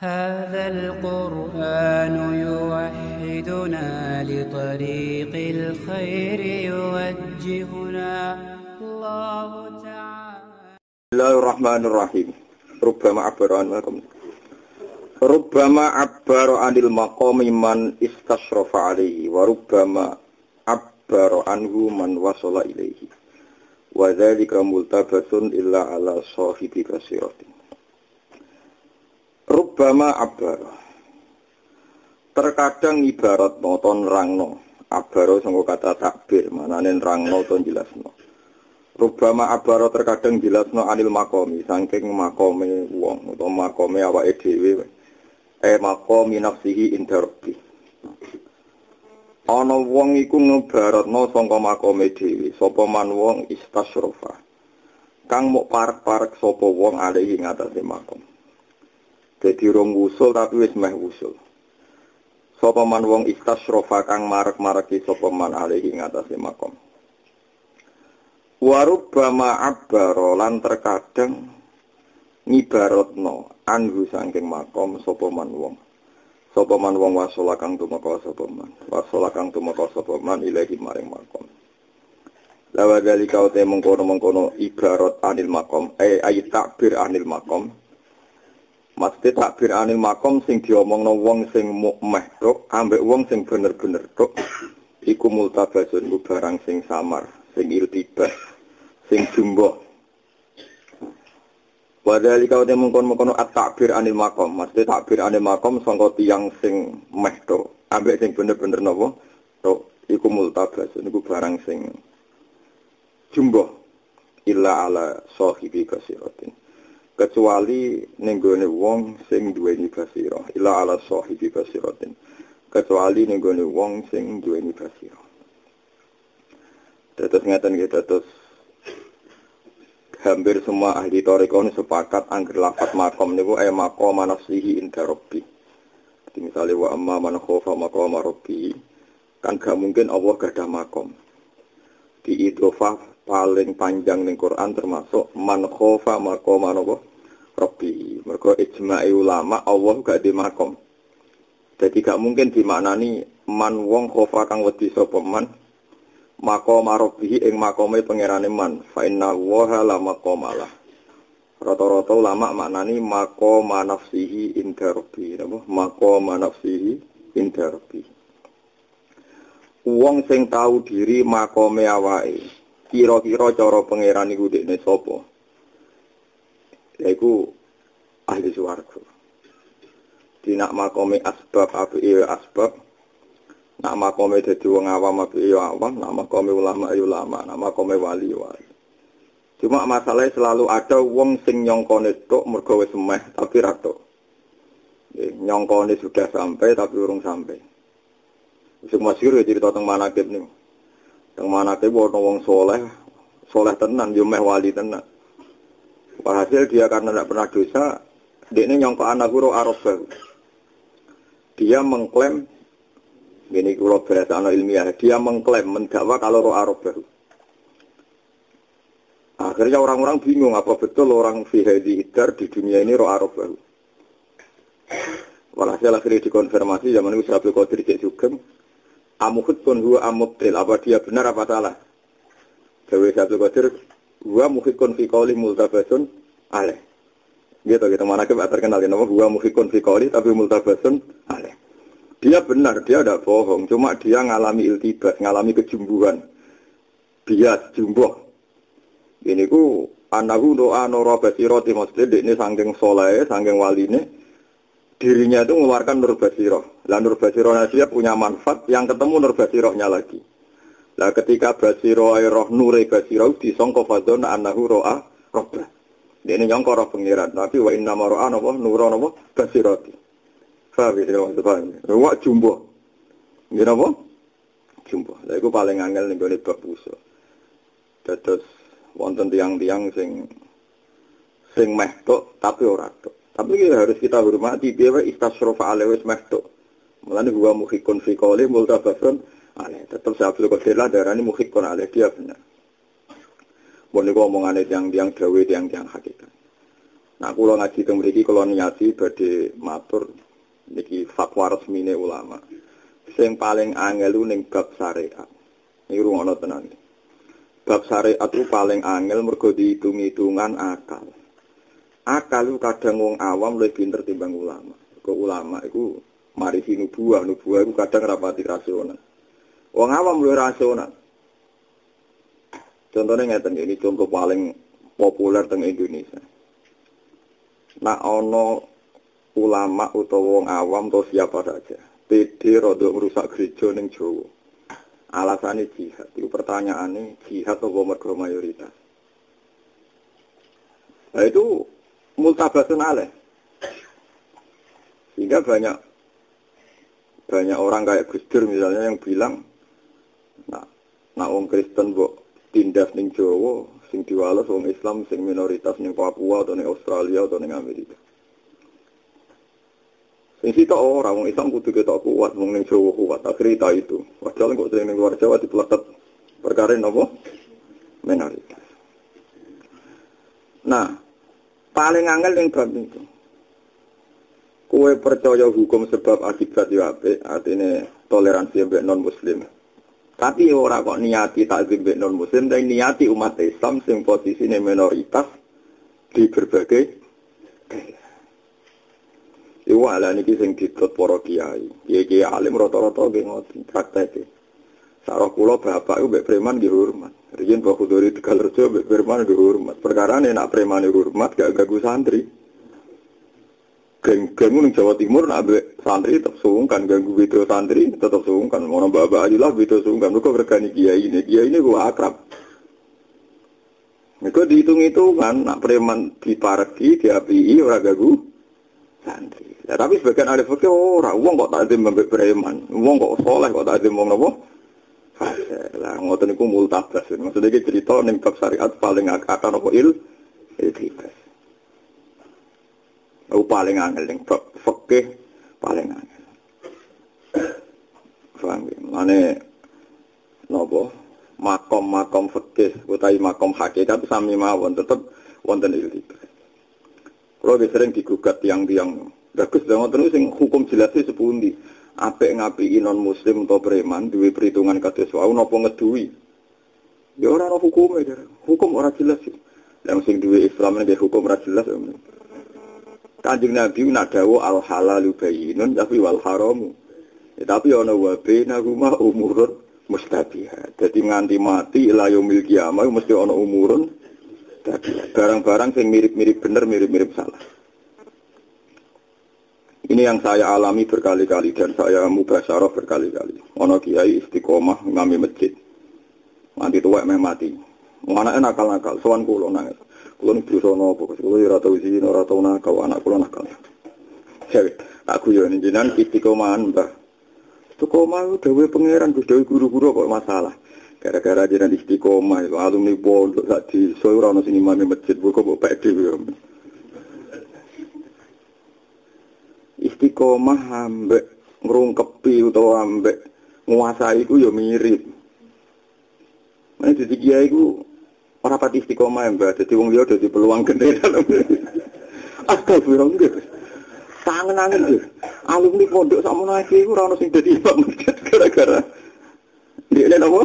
هذا القرآن يوحدنا لطريق الخير يوجهنا. الله تعالى. بسم الله الرحمن الرحيم ربما عبر عن ربما عبر عن المقام من استشرف عليه وربما عبر عنه من وصل إليه وذلك ملتبس إلا على صاحب بصيرته Rubbama abbaru. Terkadang ibarat noton rangno. Abbaru sangka kata takbir, manane rangno ton jelasno. Rubama abaro terkadang jelasno anil makomi saking makome wong utawa makome awake dhewe eh makomi nafsihi inda rabbi ana wong iku ngebaratno sangka makome dhewe sapa man wong istasrofa kang mok parek-parek sapa wong alihi ngatasé makom dadi rong wusul tapi wis meh wusul sapa man wong istasrofa kang marek-mareki sapa man alihi ngatasé makom Warubbama abbaro lan terkadang ngibaratno anhu saking makom sapa man wong. Sapa man wong wasala kang tumeka sapa man. Wasala kang tumeka sapa man ilahi maring makom. Lawa dalika ute mengkono-mengkono ibarat anil makom, eh ayat takbir anil makom. Mesti takbir anil makom sing diomongno wong sing mukmeh tok, ambek wong sing bener-bener tok. Iku multabasun ku barang sing samar, sing iltibah, sing jumbo. Wadali kau te mengkon-mengkono at-takbir anil makom. Maksudnya takbir anil makom sangka tiang sing meh to. Ambek sing bener-bener nopo. To iku multabas niku barang sing jumbo. Illa ala sahibi basiratin. Kecuali ning gone wong sing duweni basira. Illa ala sahibi basiratin. Kecuali ning gone wong sing duweni basira. Terus ngeten nggih terus hampir semua ahli toriko ini sepakat angger lafat makom niku eh makom manasihi inda robbi. Jadi misalnya wa amma man khofa makom robbi kan gak mungkin Allah gak ada makom. Di idofah paling panjang ning Quran termasuk man khofa makom. Mergo ijma'i ulama Allah gak di makom. Jadi gak mungkin dimaknani man wong khofa kang wedi sapa man maqama rabbihi ing makome pangerane man. Fa inna waha la maqamala rata-rata ulama maknani maqama nafsihi inda rabbi. Napa? Maqama nafsihi inda rabbi. Wong sing tahu diri makome awake kira-kira cara pangeran iku dekne sapa yaiku ahli swarga dinak makome asbab api asbab Nak makome dadi wong awam ya awam, nak makome ulama ya ulama, nak makome wali wali. Cuma masalahnya selalu ada wong sing nyongkone tok mergo wis semeh tapi ra tok. Nyongkone sudah sampai tapi urung sampai. Sing masyhur ya cerita teng manakib niku. Teng manakib wong soleh, soleh tenan yo meh wali tenan. Walhasil dia karena tidak pernah dosa, dia ini nyongkok anak guru Arab Dia mengklaim ini kalau berasa anak ilmiah, dia mengklaim, mendakwa kalau roh Arab baru. Akhirnya orang-orang bingung apa betul orang fihadi hidar di dunia ini roh Arab baru. Walhasil akhirnya dikonfirmasi zaman itu Abdul Qadir Cek Sugeng. Amuhud pun huwa amubtil. Apa dia benar apa salah? Dewi Abdul Qadir. Huwa muhikun fi qawli multabasun aleh. Gitu, gitu. Mana kita terkenal. Nama huwa muhikun fi qawli tapi multabasun aleh. Dia benar, dia tidak bohong. Cuma dia ngalami iltibas, ngalami kejumbuhan. Bias, jumboh. Ini ku anahu doa noro basiro masjid ini sangking soleh, sangking wali ini. Dirinya itu mengeluarkan nur basiro. Lah nur basiro dia punya manfaat yang ketemu nur basirohnya lagi. Lah ketika basiro roh nure basiro disongko fadon anahu roa robbah. Ini nyongko roh pengiran. Tapi wa inna maro'a nopo nuro nopo basiroti. Paham ya, maksud paham ya. Wak jumbo. Ini apa? Jumbo. Lah itu paling angel gue bab usul. Terus wonten tiang-tiang sing sing meh tok tapi ora tok. Tapi ya harus kita hormati dia wa istasrofa alewes meh tok. Mulane gua muhikun fi qoli multabasun aneh. Tetap saya Abdul Qadir lah darah ini muhikun aleh dia benar. Boleh gua omongane tiang-tiang dawe tiang-tiang hakikat. Nah, kula ngaji teng mriki kula niati badhe matur niki fatwa resmine ulama. Sing paling angel ning bab syariat. Iki rungono tenan. Bab syariat itu paling angel mergo dihitung-hitungan akal. Akal itu kadang wong awam lebih pinter timbang ulama. Kok ulama itu marisi nubuah, nubuah itu kadang rapati rasional. Wong awam luwih rasional. Contohnya ngeten ini contoh paling populer teng Indonesia. Nak ono ulama utawa wong awam atau siapa saja, PD rodok merusak gereja ning Jawa. Alasannya jihad. Itu pertanyaannya jihad atau mergo mayoritas. Nah itu multabasun alaih. Sehingga banyak banyak orang kayak Gus Dur misalnya yang bilang, nah, nah orang Kristen bu tindas ning Jawa, sing diwales wong Islam sing minoritas ning Papua atau ning Australia atau ning Amerika. Sing kita orang wong Islam kudu kita kuat wong ning Jawa kuat. Akhirnya itu. Padahal kok sing ning luar Jawa dipeletet perkara napa? Minoritas. Nah, paling angel yang bab itu. Kue percaya hukum sebab akibat ya apik, artinya toleransi mbek non muslim. Tapi ora kok niati takzim mbek non muslim, tapi niati umat Islam sing posisine minoritas di berbagai Iku ala niki sing ditut para kiai. Kiai alim rata-rata nggih ngoten prakteke. Sarah kula bapak iku mbek preman nggih hormat. Riyen Pak Khudori Tegal Rejo mbek preman nggih hormat. Perkara nek preman hormat gak ganggu santri. Geng-geng ning Jawa Timur nak mbek santri tetep sungkan ganggu video santri tetep sungkan. Ono bapak aja lah video sungkan. Mergo regani kiai ini. Kiai ini gua akrab. Mereka dihitung-hitungan, nak preman dipareki, diapi, orang gagu, santri. Ya, tapi sebagian ahli fikih ora wong kok tak azim mbek preman. Wong kok soleh kok tak azim wong napa? Lah ngoten niku multabas. Maksudnya cerita bab syariat paling akan apa il iltibas. Aku paling angel ning fikih paling angel. Paham ya? Mane napa? Makom-makom fikih utawi makom hakikat sami mawon tetep wonten iltibas. Kalau sering digugat tiang-tiang Bagus dong, terus sing hukum jelasnya sepundi. Apik ngapi non muslim atau preman duwe perhitungan kados wau napa ngeduwi. Ya ora ana hukum ya. Hukum ora jelas sih. Yang sing duwe Islam nek hukum ora jelas. Ya. Kanjeng Nabi nak dawuh al halalu bayyinun tapi wal haramu. Ya, tapi ana wa bainahuma umurun mustabihat. Jadi nganti mati ila yaumil kiamah mesti ana umurun barang-barang sing mirip-mirip bener mirip-mirip salah. Ini yang saya alami berkali-kali dan saya mubasyarah berkali-kali. Ono kiai istiqomah ngami masjid. Nanti tua meh mati. Anaknya nakal-nakal, sowan kulo nangis. Kulo ini berusaha nopo, kulo ya ratau zina, ratau nakal, anak kulo nakal. Ya, aku ini jinan istiqomahan mbah. Istiqomah dawe pangeran, gus dawe guru-guru kok masalah. Gara-gara jinan istiqomah, alumni pondok, saat di soal orang sini mami masjid, bukan bawa pede. istiqomah ambek ngrungkepi utawa ambek nguasai ku ya mirip. Nah, jadi kiai ku ora pati istiqomah mbak, jadi wong liya dadi peluang gede dalam. Astagfirullah. Tangan angin tuh. Alumni pondok sama lagi ku ora ono sing dadi imam gara-gara dia ada apa?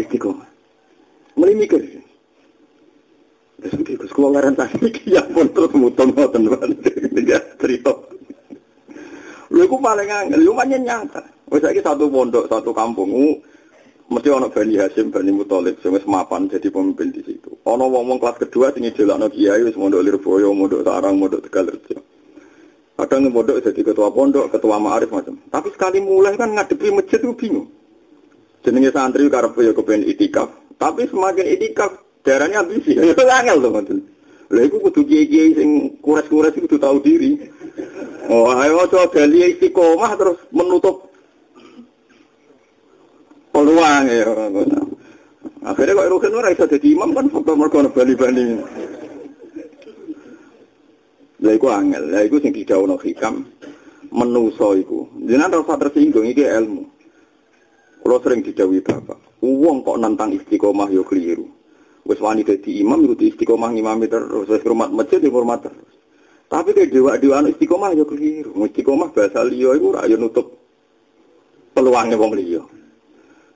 Istiqomah. Mulai mikir. Terus mikir, kalau ngaran tadi, ya pun terus muton-muton. Ya, cerita. Lha iku paling yo pancen nyata. Saiki satu pondok, satu kampung, mesti ana Bani Hasim, Bani Muthalib sing mapan jadi pemimpin di situ. Ana wong-wong kelas kedua sing ngejelakno kiai wis mondok Lirboyo, mondok Sarang, mondok Tegalrejo. Kadang mondok jadi ketua pondok, ketua ma'arif macam. Tapi sekali mulai kan ngadepi masjid itu bingung. Jenenge santri karep yo kepen itikaf, tapi semakin itikaf darahnya ambisi. Ya angel to, Mas. Lha iku kudu kiai-kiai sing kures-kures kudu tahu diri. Oh, ayo coba gali istiqomah terus menutup peluang ya. Akhirnya kok Rukin ora iso dadi imam kan foto mergo bali-bali. Lha angel, lha iku sing didhawuhno hikam menuso iku. Jenengan ora tersinggung iki ilmu. Kalau sering didhawuhi Bapak, wong kok nantang istiqomah yo keliru. Wis wani dadi imam yo istiqomah ngimami terus, wis hormat masjid yo hormat terus. Tapi kayak dewa-dewa anu istiqomah ya keliru. Istiqomah bahasa liya iku ora nutup peluangnya wong liya.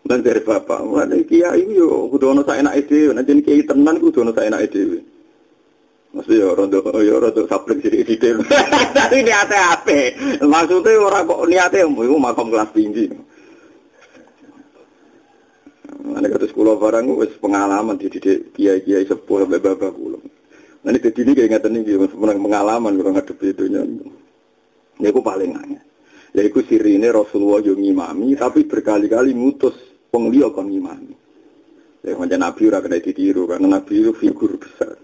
Dan dari bapak, mana kiai itu yo kudu ono sak enake dhewe, nek kiai tenan kudu ono sak enake dhewe. Mesti ya rondo ya rondo sableng sithik detail. Tapi niate ape? Maksudnya orang kok niate iku makam kelas tinggi. Ane kata sekolah barang wis pengalaman di didik kiai-kiai sepuh sampai bapak kula. Nanti jadi ini kayak ngeten iki pengalaman kalau ngadepi itu nya. Ya aku paling aneh. Ya iku sirine Rasulullah yo ngimami tapi berkali-kali mutus wong liya kon ngimami. Ya macam Nabi ora kena ditiru karena Nabi itu figur besar.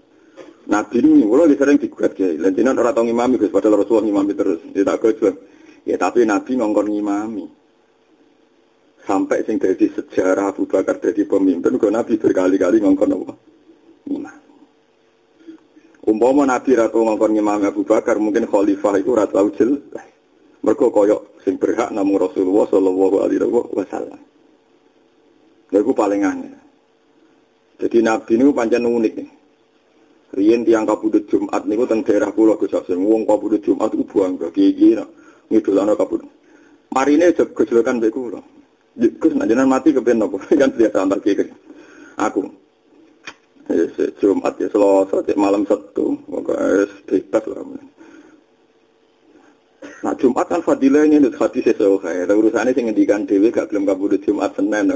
Nabi ini, kalau sering digugat ya, lantinan orang tahu ngimami, Gus, padahal Rasulullah ngimami terus, dia tak kejual. Ya tapi Nabi ngongkon ngimami. Sampai sing dari sejarah Abu Bakar jadi pemimpin, kok Nabi berkali-kali ngongkon apa? Ngimami. Umpama Nabi ratu ngongkon ngimami Abu Bakar, mungkin khalifah itu ratu ujil. Mereka koyok sing berhak namun Rasulullah Shallallahu Alaihi Wasallam. Itu paling aneh. Jadi Nabi ini pancen unik nih. Rien tiang kabudut Jumat niku teng daerah kula Gus Hasim. Wong kabudut Jumat ku bangga kiye nak ngidolano kabudut. Marine gejolokan mbek kula. Gus nak jenengan mati kepen napa? kan biasa antar. Aku. Jumat ya Selasa malam Sabtu, pokoke bebas lah. Nah Jumat kan fadilahnya itu hadis sesuai kaya. Urusannya sing ngendikan dewi gak belum kabudut Jumat Senin.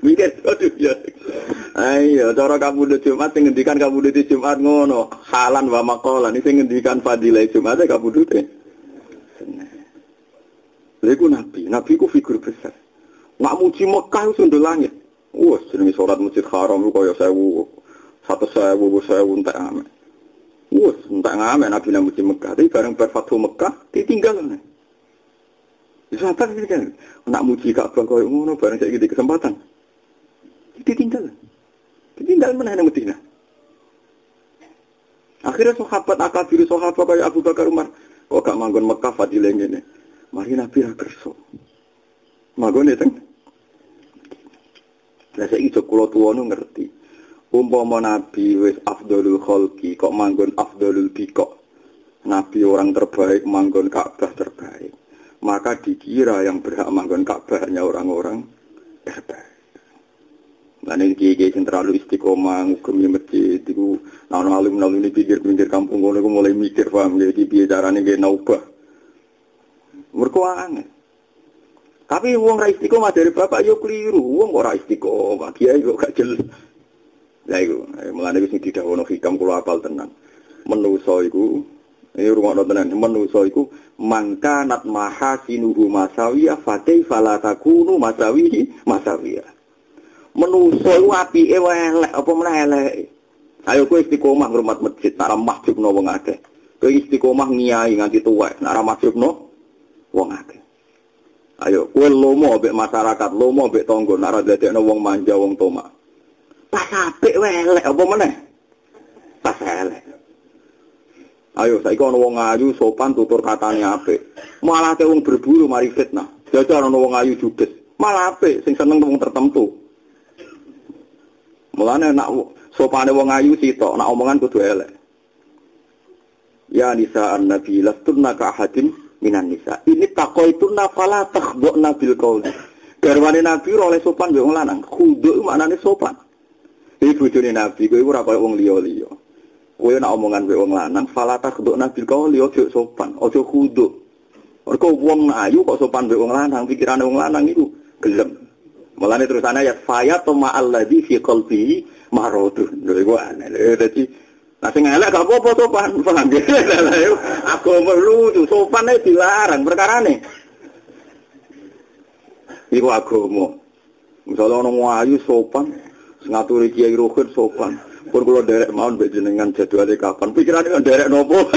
Mikir, aduh ya. Ayo, cara kamu di Jumat, yang ngendikan kamu di Jumat ngono, halan wa makolan, ini yang ngendikan fadilah Jumat, kamu di Lalu Nabi, Nabi ku figur besar. Nak muji Mekah sundul langit. Wah, jenenge sholat masjid haram itu kaya sewu, satu sewu, sewu, entek amin. Wah, entek amin, Nabi nak muji Mekah. Tapi bareng berfatu Mekah, ditinggal. Itu apa sih kan? Nak muji Ka'bah kaya ngono, bareng saya gitu kesempatan. Ditinggal. Tinggal mana yang Medina. Akhirnya sahabat akabir sahabat kayak Abu Bakar Umar. Kok gak manggon Mekah fadilah ini. Mari Nabi ra kerso. Manggon itu. Lah saiki kula tuwa ngerti. Umpama Nabi wis afdalul khalqi kok manggon afdalul bikok. Nabi orang terbaik manggon Ka'bah terbaik. Maka dikira yang berhak manggon Ka'bah hanya orang-orang terbaik. Nah ini kiai yang terlalu istiqomah, ngukumi masjid, itu nah alim nalu ini pinggir-pinggir kampung kono mulai mikir paham jadi biaya caranya kayak naubah. Merkuangan. Tapi uang ra istiqomah dari bapak yo keliru, uang kok ra istiqomah, kiai kok gak jelas. Lah iku, mulane wis didawono hikam kula apal tenan. Menusa iku ini rumah tenan, menusa iku mangka nat mahasinuhu masawiyah fatih falatakunu masawihi masawiyah menuso iku apike elek apa meneh elek. Ayo kowe istiqomah ngrumat masjid, nek ora mahjubno wong akeh. Kowe istiqomah ngiyai nganti tuwek, nek ora mahjubno wong akeh. Ayo kowe lomo mbek masyarakat, lomo mbek tangga, nek ora dadekno wong manja wong toma. Pas apik elek apa meneh? Pas elek. Ayo saiki ana wong ayu sopan tutur katane apik. Malah te wong berburu mari fitnah. Jajal ana wong ayu judes. Malah apik sing seneng wong tertentu. Mulane nak sopane wong ayu sitok, nak omongan kudu elek. Ya nisa an-nabi lastunna ka ahadin minan nisa. Ini takoitunna fala takhdhna bil qauli. Garwane nabi oleh sopan mbek wong lanang. Khuduk maknane sopan. Iki bojone nabi kowe ora kaya wong liya-liya. Kowe nak omongan mbek wong lanang fala takhdhna bil qauli ojo sopan, ojo khuduk. Mergo wong ayu kok sopan mbek wong lanang, pikirane wong lanang iku gelem. Mulane terusane ayat faya toma alladzi fi qalbi marodun. Lha iku aneh. Dadi Nah sing elek gak apa-apa sopan, paham ya? Aku lucu, sopan itu dilarang perkara nih. Iku agama. Misalnya orang ayu sopan, ngaturi kiai rohit sopan. Pun kalau derek mau mbek jenengan jadwalnya kapan? Pikirannya kan derek nopo.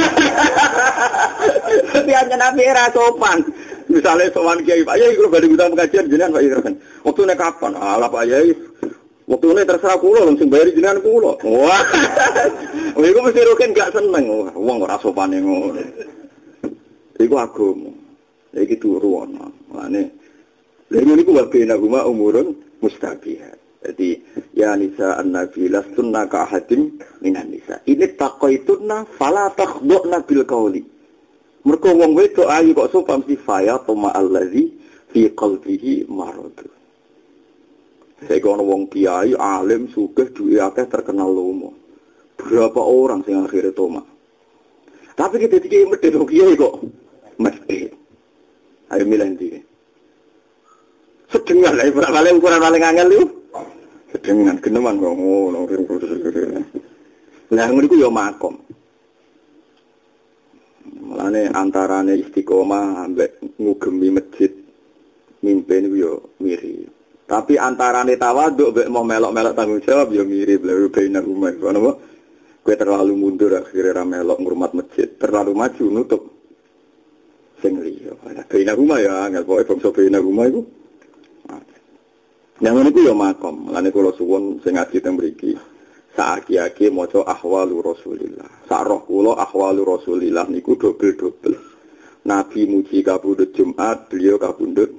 Biar nabi era sopan. Misalnya sowan kiai Pak Yai kalau balik utang pengajian jenengan Pak Yai Waktu ini kapan? Alah Pak Yai. Waktu ini terserah kulo langsung bayar jenengan kulo. Wah. Wah, itu mesti rukin gak seneng. Wah, uang ora sopan ngono. Iku agama. Iki turu ana. Mane lha niku wa bena huma umurun mustabihat. Jadi ya nisa an-nabi lastunna ka ahadim minan nisa. Ini taqaitunna fala takhdhna bil qawli. Mergo wong wedok ayu kok sopan si faya toma allazi fi qalbihi marad. Saya wong kiai alim sugih duwe akeh terkenal lomo. Berapa orang sing akhirnya toma. Tapi kita tiga medhit kiai kok medhit. Ayo milih ndi. Sedengar lah, paling ukuran paling angel itu. Sedengan geneman kok ngono. Lah ngono iku ya makom. Mulane antarane istiqomah ambek ngugemi masjid mimpin ya mirip. Tapi antarane tawaduk mbek mau melok-melok tanggung jawab ya mirip lha baina rumah. Ngono Kue terlalu mundur akhirnya ra melok ngurmat masjid, terlalu maju nutup. Sing liya. Baina rumah ya, nggak pokoke bangsa baina rumah iku. Yang ini ya makom. Lani kula suwun sing ngaji teng mriki. Saaki-aki maca ahwalu Rasulillah. Sak roh kula ahwalu Rasulillah niku dobel-dobel. Nabi muji kabudut Jumat, beliau kabudut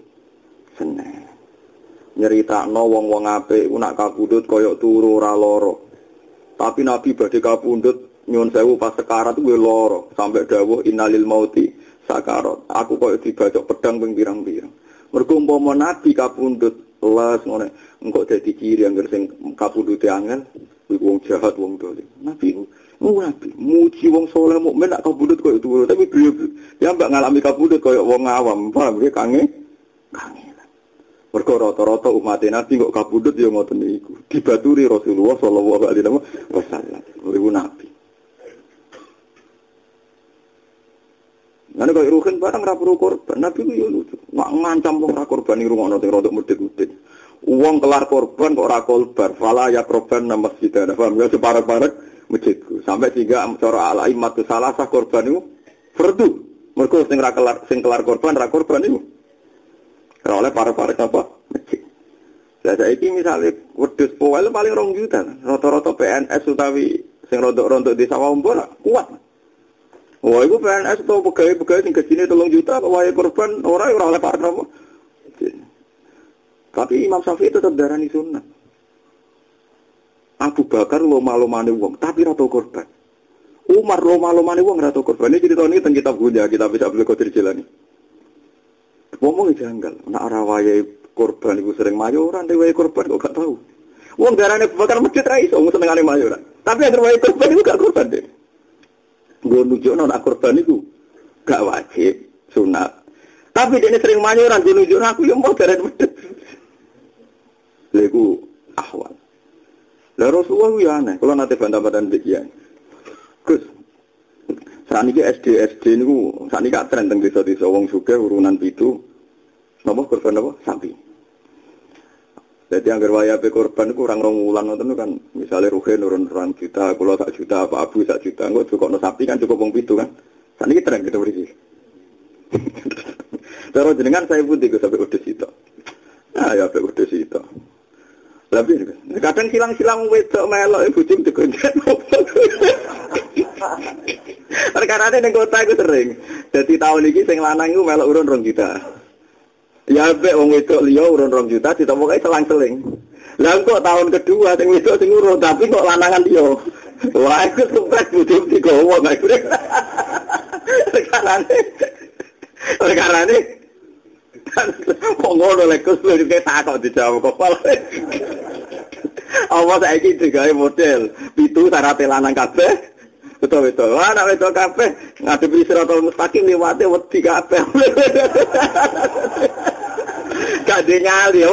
Senin. Nyeritakno wong-wong apik ku nak kabudut kaya turu ora lara. Tapi Nabi badhe kabundut nyun sewu pas sekarat kuwi lara sampai dawuh innalil mauti sakarat. Aku kaya dibacok pedang ping pirang-pirang. Mergo umpama Nabi Kelas ngono. Engkok dadi ciri anggar sing kapundhute angel iku wong jahat wong dolim. Nabi ku Nabi muji wong soleh mukmin nak kabundut koyo turu tapi beliau ya mbak ngalami kabundut koyo wong awam. Paham nggih kange? Kange. Mergo rata-rata umat Nabi kok kabundut ya ngoten niku. Dibaturi Rasulullah sallallahu alaihi wasallam. Iku Nabi. Nanti kalau ruhin barang rapuru korban, Nabi itu ya lucu. Ngancam wong ra korban ini rumah nanti rodok mudit-mudit. Uang kelar korban kok ra korban, fala ya korban nama masjid ada. Paham ya separek-parek masjidku. Sampai tiga cara ala imatu salah sah korban itu fardu. Mereka sing kelar sing kelar korban ra korban itu. Kalau oleh parek-parek apa? Masjid. Lah saiki misalnya wedhus poel paling rong juta. Rata-rata PNS utawi sing rodok-rodok di sawah umpul kuat. Wah, itu PNS atau pegawai-pegawai yang gajinya tolong juta, wah korban orang orang oleh partner. Tapi Imam Syafi'i tetap darani sunnah. Abu Bakar lo malu mani wong, tapi rata korban. Umar lo malu mani wong rata korban. Ini cerita ini tentang kitab punya, kita bisa kotir jalan ini. Ngomong janggal, nak arawaya korban itu sering mayoran, dewa korban kok gak tahu. Wong darane Abu Bakar masjid ra iso senengane mayoran. Tapi yang terbaik korban itu gak korban deh. Gue nunjuk nak korban itu gak wajib, sunat. Tapi dia sering manyuran, gue nunjuk aku yang mau dari medit. Lagu ahwal. Lah Rasulullah ya aneh, kalau nanti bantah-bantahan demikian. Gus, saat ini SD SD ini, saat ini gak tren tentang desa-desa wong suge urunan itu, nopo korban nopo sapi. Jadi agar waya pe korban kurang rong wulan itu kan misalnya ruhe nurun orang juta, kalau sak juta apa abu sak juta, enggak cukup no sapi kan cukup wong pitu kan. Saat ini tren kita beri. Terus jenengan saya putih sampai udah situ. Nah ya sampai udah situ. Lebih kadang silang-silang wedok melok ibu cim digonjek. Perkara ini kota itu sering. Jadi tahun ini sing lanang itu melok urun rong juta. Ya mbek wong wedok liya urun rong juta ditemokke selang-seling. Lah kok tahun kedua sing wedok sing urun tapi kok lanangan liya. Wah, itu sukses butuh digowo gak iku. Perkarane. Perkarane. Kok ngono lek kus lho iki takok dijawab kok. Apa saiki digawe model pitu syarat lanang kabeh. Betul betul. Wah, nak betul kabeh ngadepi siratal mustaqim liwate wedi kabeh. Gak nyali ya.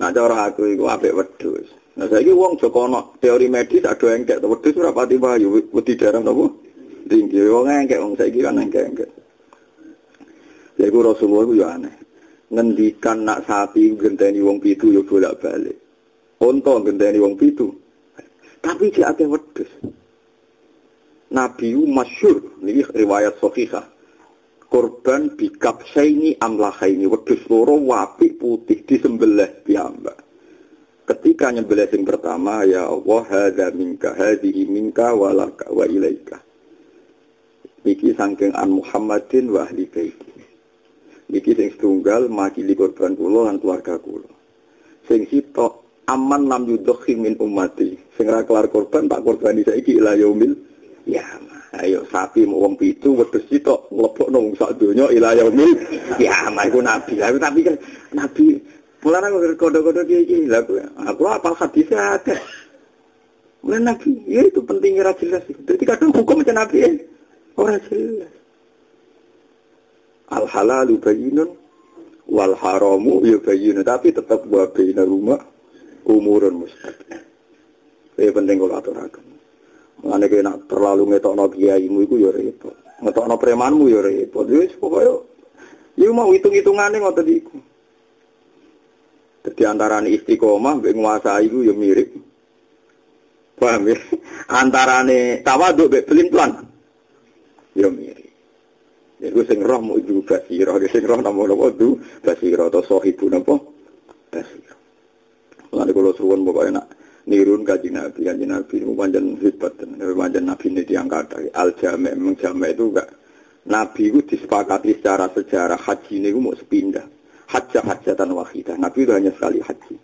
Nah cara aku iku apik wedhus. Nah saiki wong Joko ono teori medis ada engkek wedhus ora pati bayu wedi darah napa? Tinggi wong engkek wong saiki kan engkek-engkek. Lha iku Rasulullah iku ya aneh. Ngendikan nak sapi genteni wong pitu yo bolak-balik. Unta genteni wong pitu. Tapi dia ada wedhus. Nabi masyur, ini riwayat sahihah. Korban bikap saini amlahaini wedhus loro wapi putih disembelih piyambak. Ketika nyembelih sing pertama ya Allah hadza minka hadhihi minka walaka wa ilaika. Iki saking an Muhammadin wa ahli baiti. Niki sing setunggal makili korban kula lan keluarga kula. Sing sitok aman lam yudhhi min ummati. Sing ra kelar korban tak korbani saiki ila yaumil ya ayo sapi mau wong pitu wedhus sitok mlebokno wong sak donya ila yaumil ya iku nabi. Tapi kan nabi Mulane kok kode-kode iki lha aku apa hadis ada. Mulai nabi, ya itu pentingnya ra jelas. Jadi kadang hukum macam nabi ya, orang jelas. Al halalu bayinun wal haramu ya bayinun tapi tetap wa bayina rumah umurun mustaqim. Ini penting kalau. Mulane kaya nak terlalu ngetokno kiaimu iku ya repot. Ngetokno premanmu ya repot. Wis pokoke ya mau hitung-hitungane ngoten iku. Jadi antara istiqomah mbek nguasai iku ya mirip. Paham ya? Antarane tawaduk mbek pelin-pelan. Ya mirip. Iku sing roh mau ibu basiro, sing roh nama nama itu basiro atau sohibu napa basiro. Lalu kalau suwon pokoknya nak nirun kaji nabi, kaji nabi itu panjang hebat, panjang nabi ini diangkat al jamek, memang itu enggak. Nabi itu disepakati secara sejarah haji ini mau sepindah, hajjah hajatan wahidah. Nabi itu hanya sekali haji.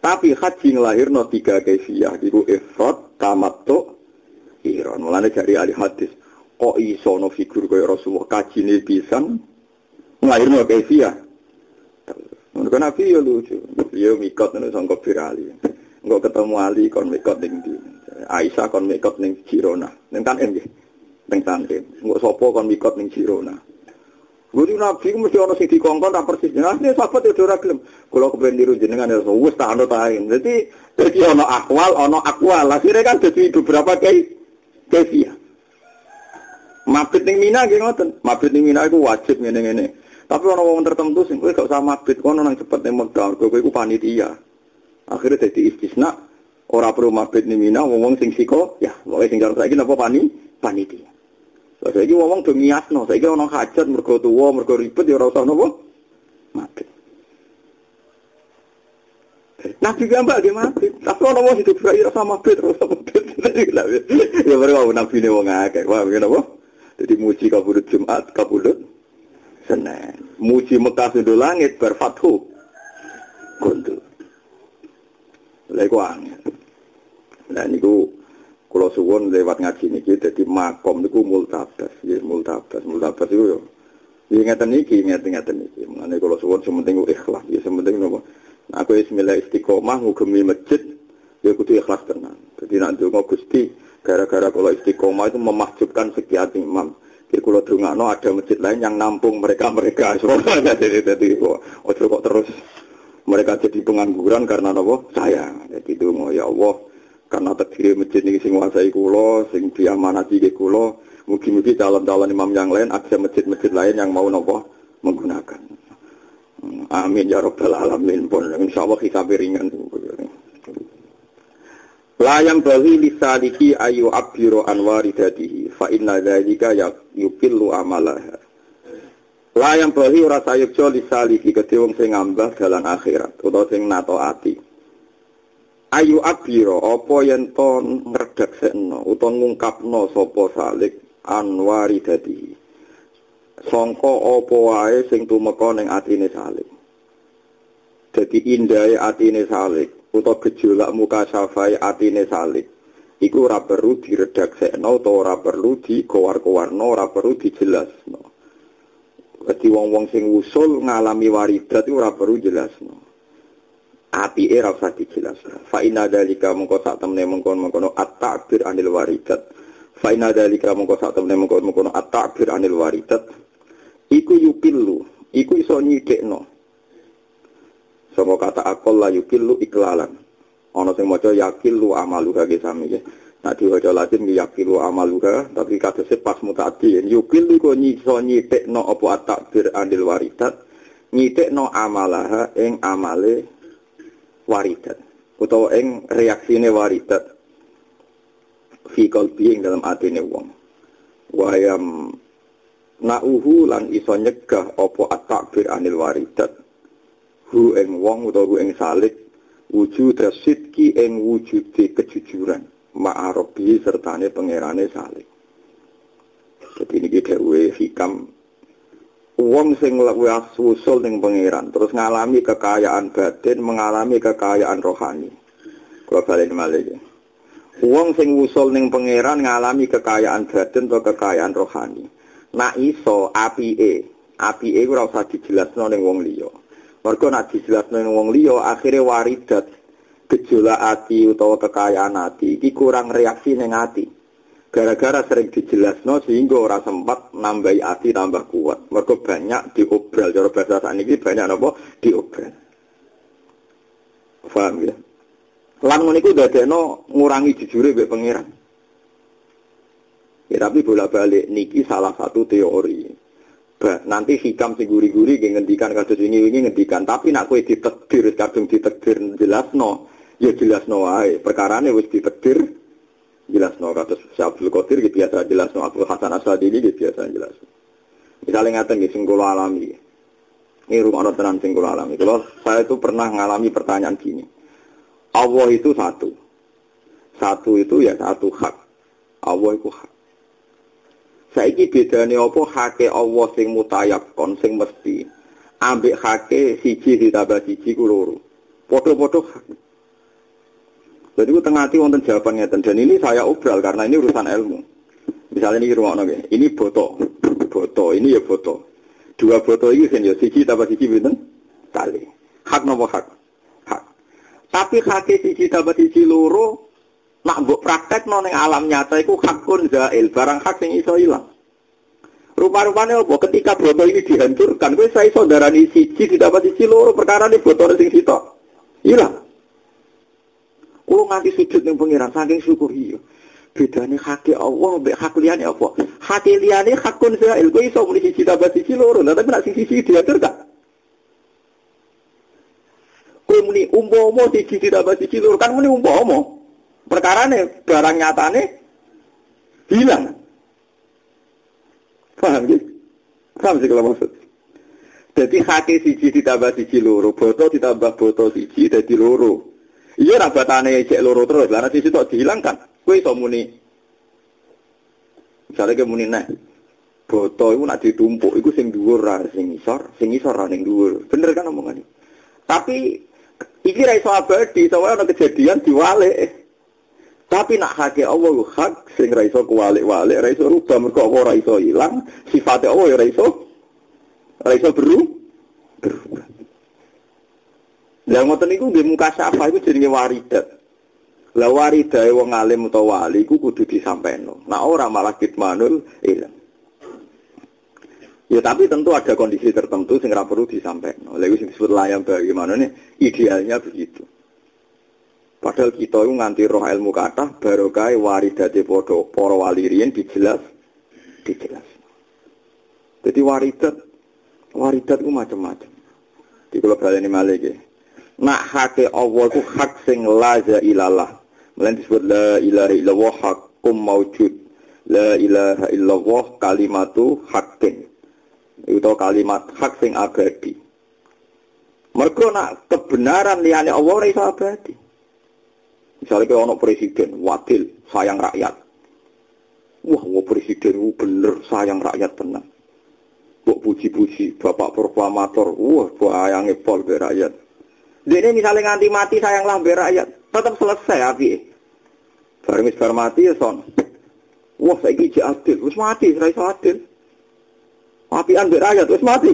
Tapi haji ngelahir no tiga kefiah, itu ifrat, tamattu, iron. Mulanya dari ahli hadis, kok iso no figur kaya Rasulullah kajine pisan nglahirno kaifiyah. Mereka Nabi ya lucu. Dia mikot nih sangka virali. Enggak ketemu Ali kon mikot ning di. Aisyah kon mikot ning Girona. Ning kan nggih. Ning Tanrim. Enggak sapa kon mikot ning Girona. Guru Nabi mesti ana sing dikongkon tak persis. Nah, ini sahabat ya ora gelem. Kula kepen niru jenengan ya wis tak ana ta. Dadi dadi ana akwal, ana akwal. Akhirnya kan dadi beberapa kayak kayak Mabit ning Mina nggih ngoten. Mabit ning Mina iku wajib ngene-ngene. Tapi orang wong tertentu sing kowe gak usah mabit kono nang cepet ning Mekah, kowe iku panitia. Akhirnya dadi istisna ora perlu mabit ning Mina wong sing siko, ya pokoke sing karo saiki napa pani panitia. Lah saiki wong do ngiasno, saiki ana hajat mergo tuwa, mergo ribet ya ora usah napa mabit. Nabi gambak ge mabit. Tapi ana wong hidup ora usah mabit, ora usah mabit. Ya baru nabi ne wong akeh. Wah, ngene jadi muji kabulut Jumat, kabulut Senin. Muji Mekah sudah langit berfathu. Kuntu. Lha iku. Lah niku kula suwun lewat ngaji niki dadi makom niku multabas, nggih multabas, multabas iku yo. Ya ngeten iki, ngeten ngeten iki. Mulane kula suwun sementing ikhlas, ya sementing napa. Aku wis istiqomah ngugemi masjid, ya kudu ikhlas tenan. Dadi nek ndonga Gusti Gara-gara kalau istiqomah itu memahjubkan sekian imam. Jadi kalau dungakno ada masjid lain yang nampung mereka-mereka. Semuanya jadi jadi ojo kok terus mereka jadi pengangguran karena apa? Saya. Jadi itu mau ya Allah karena terdiri masjid ini sing wasai kulo, sing diamanati ke kulo, mungkin-mungkin calon-calon imam yang lain ada masjid-masjid lain yang mau nopo menggunakan. Amin ya robbal alamin pun. Insya Allah kita ringan. Layam bagi lisaliki ayu abiro anwari dadihi fa inna dzalika yukillu amalah. Layam bagi ora sayekjo lisaliki kedhe wong sing ngambah dalan akhirat utawa sing nato ati. Ayu abiro apa yen to ngredaksekno utawa ngungkapno sapa salik anwari dadihi. Sangka apa wae sing tumeka ning atine salik. Dadi indahe atine salik utawa gejolak muka safai atine salik iku ora perlu diredaksekno utawa ora perlu dikowar-kowarno ora perlu dijelasno Dadi wong-wong sing usul ngalami waridat iku ora perlu jelasno. Api era usah dijelasno fa inna dalika mengko sak temne mengkon-mengkono at-ta'bir anil waridat. Fa inna dalika mengko sak temne mengkon-mengkono at-ta'bir anil waridat. Iku yupillu iku iso nyidekno. Sama kata akol la yukillu iklalan. Ono sing maca yakillu amaluka ge sami ya. Nah diwaca Latin yakilu amaluka tapi kata pas mutati yukillu ko nyiso nyitekno apa atakbir andil waridat nyitekno amalaha ing amale waridat utawa ing reaksine waridat fi qalbi dalam atine wong. Wayam nauhu lan iso nyegah apa atakbir anil waridat. Hu ing wong utawa hu ing salik wujud sidki ing wujude kejujuran ma'arobi sertane pangerane salik jadi ini kita hikam Wong sing wis usul ning pangeran terus ngalami kekayaan batin, mengalami kekayaan rohani. Kula balik malih. Wong sing usul ning pangeran ngalami kekayaan batin atau kekayaan rohani. Nak iso apike, apike ora usah dijelasno ning wong liya. Mergo nak dijelasno ning wong liya akhire waridat gejolak ati utawa kekayaan ati iki kurang reaksi ning ati. Gara-gara sering dijelasno sehingga ora sempat nambahi hati tambah kuat. Mergo banyak diobral. Cara bahasa saat ini banyak apa? Diobral. Paham ya? Lan ngono iku dadekno ngurangi jujure mbek pangeran. Ya tapi bolak-balik niki salah satu teori. Bah, nanti hikam sing guri-guri ngendikan kados ini ini ngendikan tapi nak kowe ditekdir kadung ditekdir jelasno ya jelasno wae perkarane wis ditekdir jelas no kados Abdul Qadir gitu biasa jelas no Abdul Hasan Asadi ini gitu biasa jelas. Misalnya ngatain gitu singkulo alami. Ini rumah no tenan singkulo alami. Kalau saya itu pernah mengalami pertanyaan gini. Allah itu satu. Satu itu ya satu hak. Allah itu hak. Saiki bedane apa hake Allah sing mutayakon sing mesti. Ambek hake siji ditambah siji ku loro. Padha-padha hak. Jadi itu tengah wonten jawabannya dan ini saya obral karena ini urusan ilmu. Misalnya ini rumah nabi, ini foto, foto, ini ya foto. Dua foto ini kan ya siji tambah siji bintang kali. Hak nopo hak, hak. Tapi hak siji tambah siji loro, nak buat praktek nong alam nyata itu hak pun zail, barang hak yang iso hilang. Rupa-rupanya apa? Ketika foto ini dihancurkan, saya saudara ini siji tidak siji loro perkara ini foto sing sitok hilang. Kulo nganti sujud ning pangeran saking syukur iya. Bedane hak Allah mbek hak liyane apa? Hak liyane hakun sa'il kowe iso muni siji tambah siji loro, lah tapi nek siji diatur gak? Kowe muni umpama siji tambah siji loro kan muni umpama. Perkarane barang nyatane hilang. Paham gitu? Paham sih kalau maksud? Jadi hake siji ditambah siji loro, boto ditambah boto siji jadi loro. Iya rabatane cek loro terus, lah sisi tok dihilangkan. Kowe iso muni. Misale ke muni nek boto iku nak ditumpuk iku sing dhuwur ra sing isor, sing isor ra ning. Bener kan omongane. Tapi iki ra iso abadi, soalnya ana kejadian diwalik. Tapi nak hake Allah hak sing ra iso kuwalik-walik, ra iso rubah mergo apa ra iso ilang, Allah ya ra iso berubah. berubah. Lah ngoten niku nggih muka syafa iku jenenge waridat. Lah waridae wong alim utawa wali iku kudu disampaino. Nah ora malah kitmanul ilm. Ya tapi tentu ada kondisi tertentu sing ora perlu disampaikan. Lha sing disebut layang bagaimana nih idealnya begitu. Padahal kita itu nganti roh ilmu kata barokah waridate podo para wali riyen dijelas dijelas. Jadi waridat waridat itu macam-macam. Di kalau ini malah nak hake Allah itu hak sing laza ilalah. Melain disebut la ilaha illallah hakum maujud. La ilaha illallah kalimatu hakin. Itu kalimat hak sing abadi. Mereka nak kebenaran liane Allah iso abadi. Misalnya kalau ono presiden, wakil, sayang rakyat. Wah, wah presiden itu bener sayang rakyat tenang. Buk puji-puji, bapak proklamator, wah, bayangnya pol rakyat. Jadi misalnya nganti mati sayanglah biar rakyat, tetap selesai api. Barang wis bar mati ya son. Wah saya gigi adil, wis mati, saya iso adil. Apian biar rakyat, wis mati.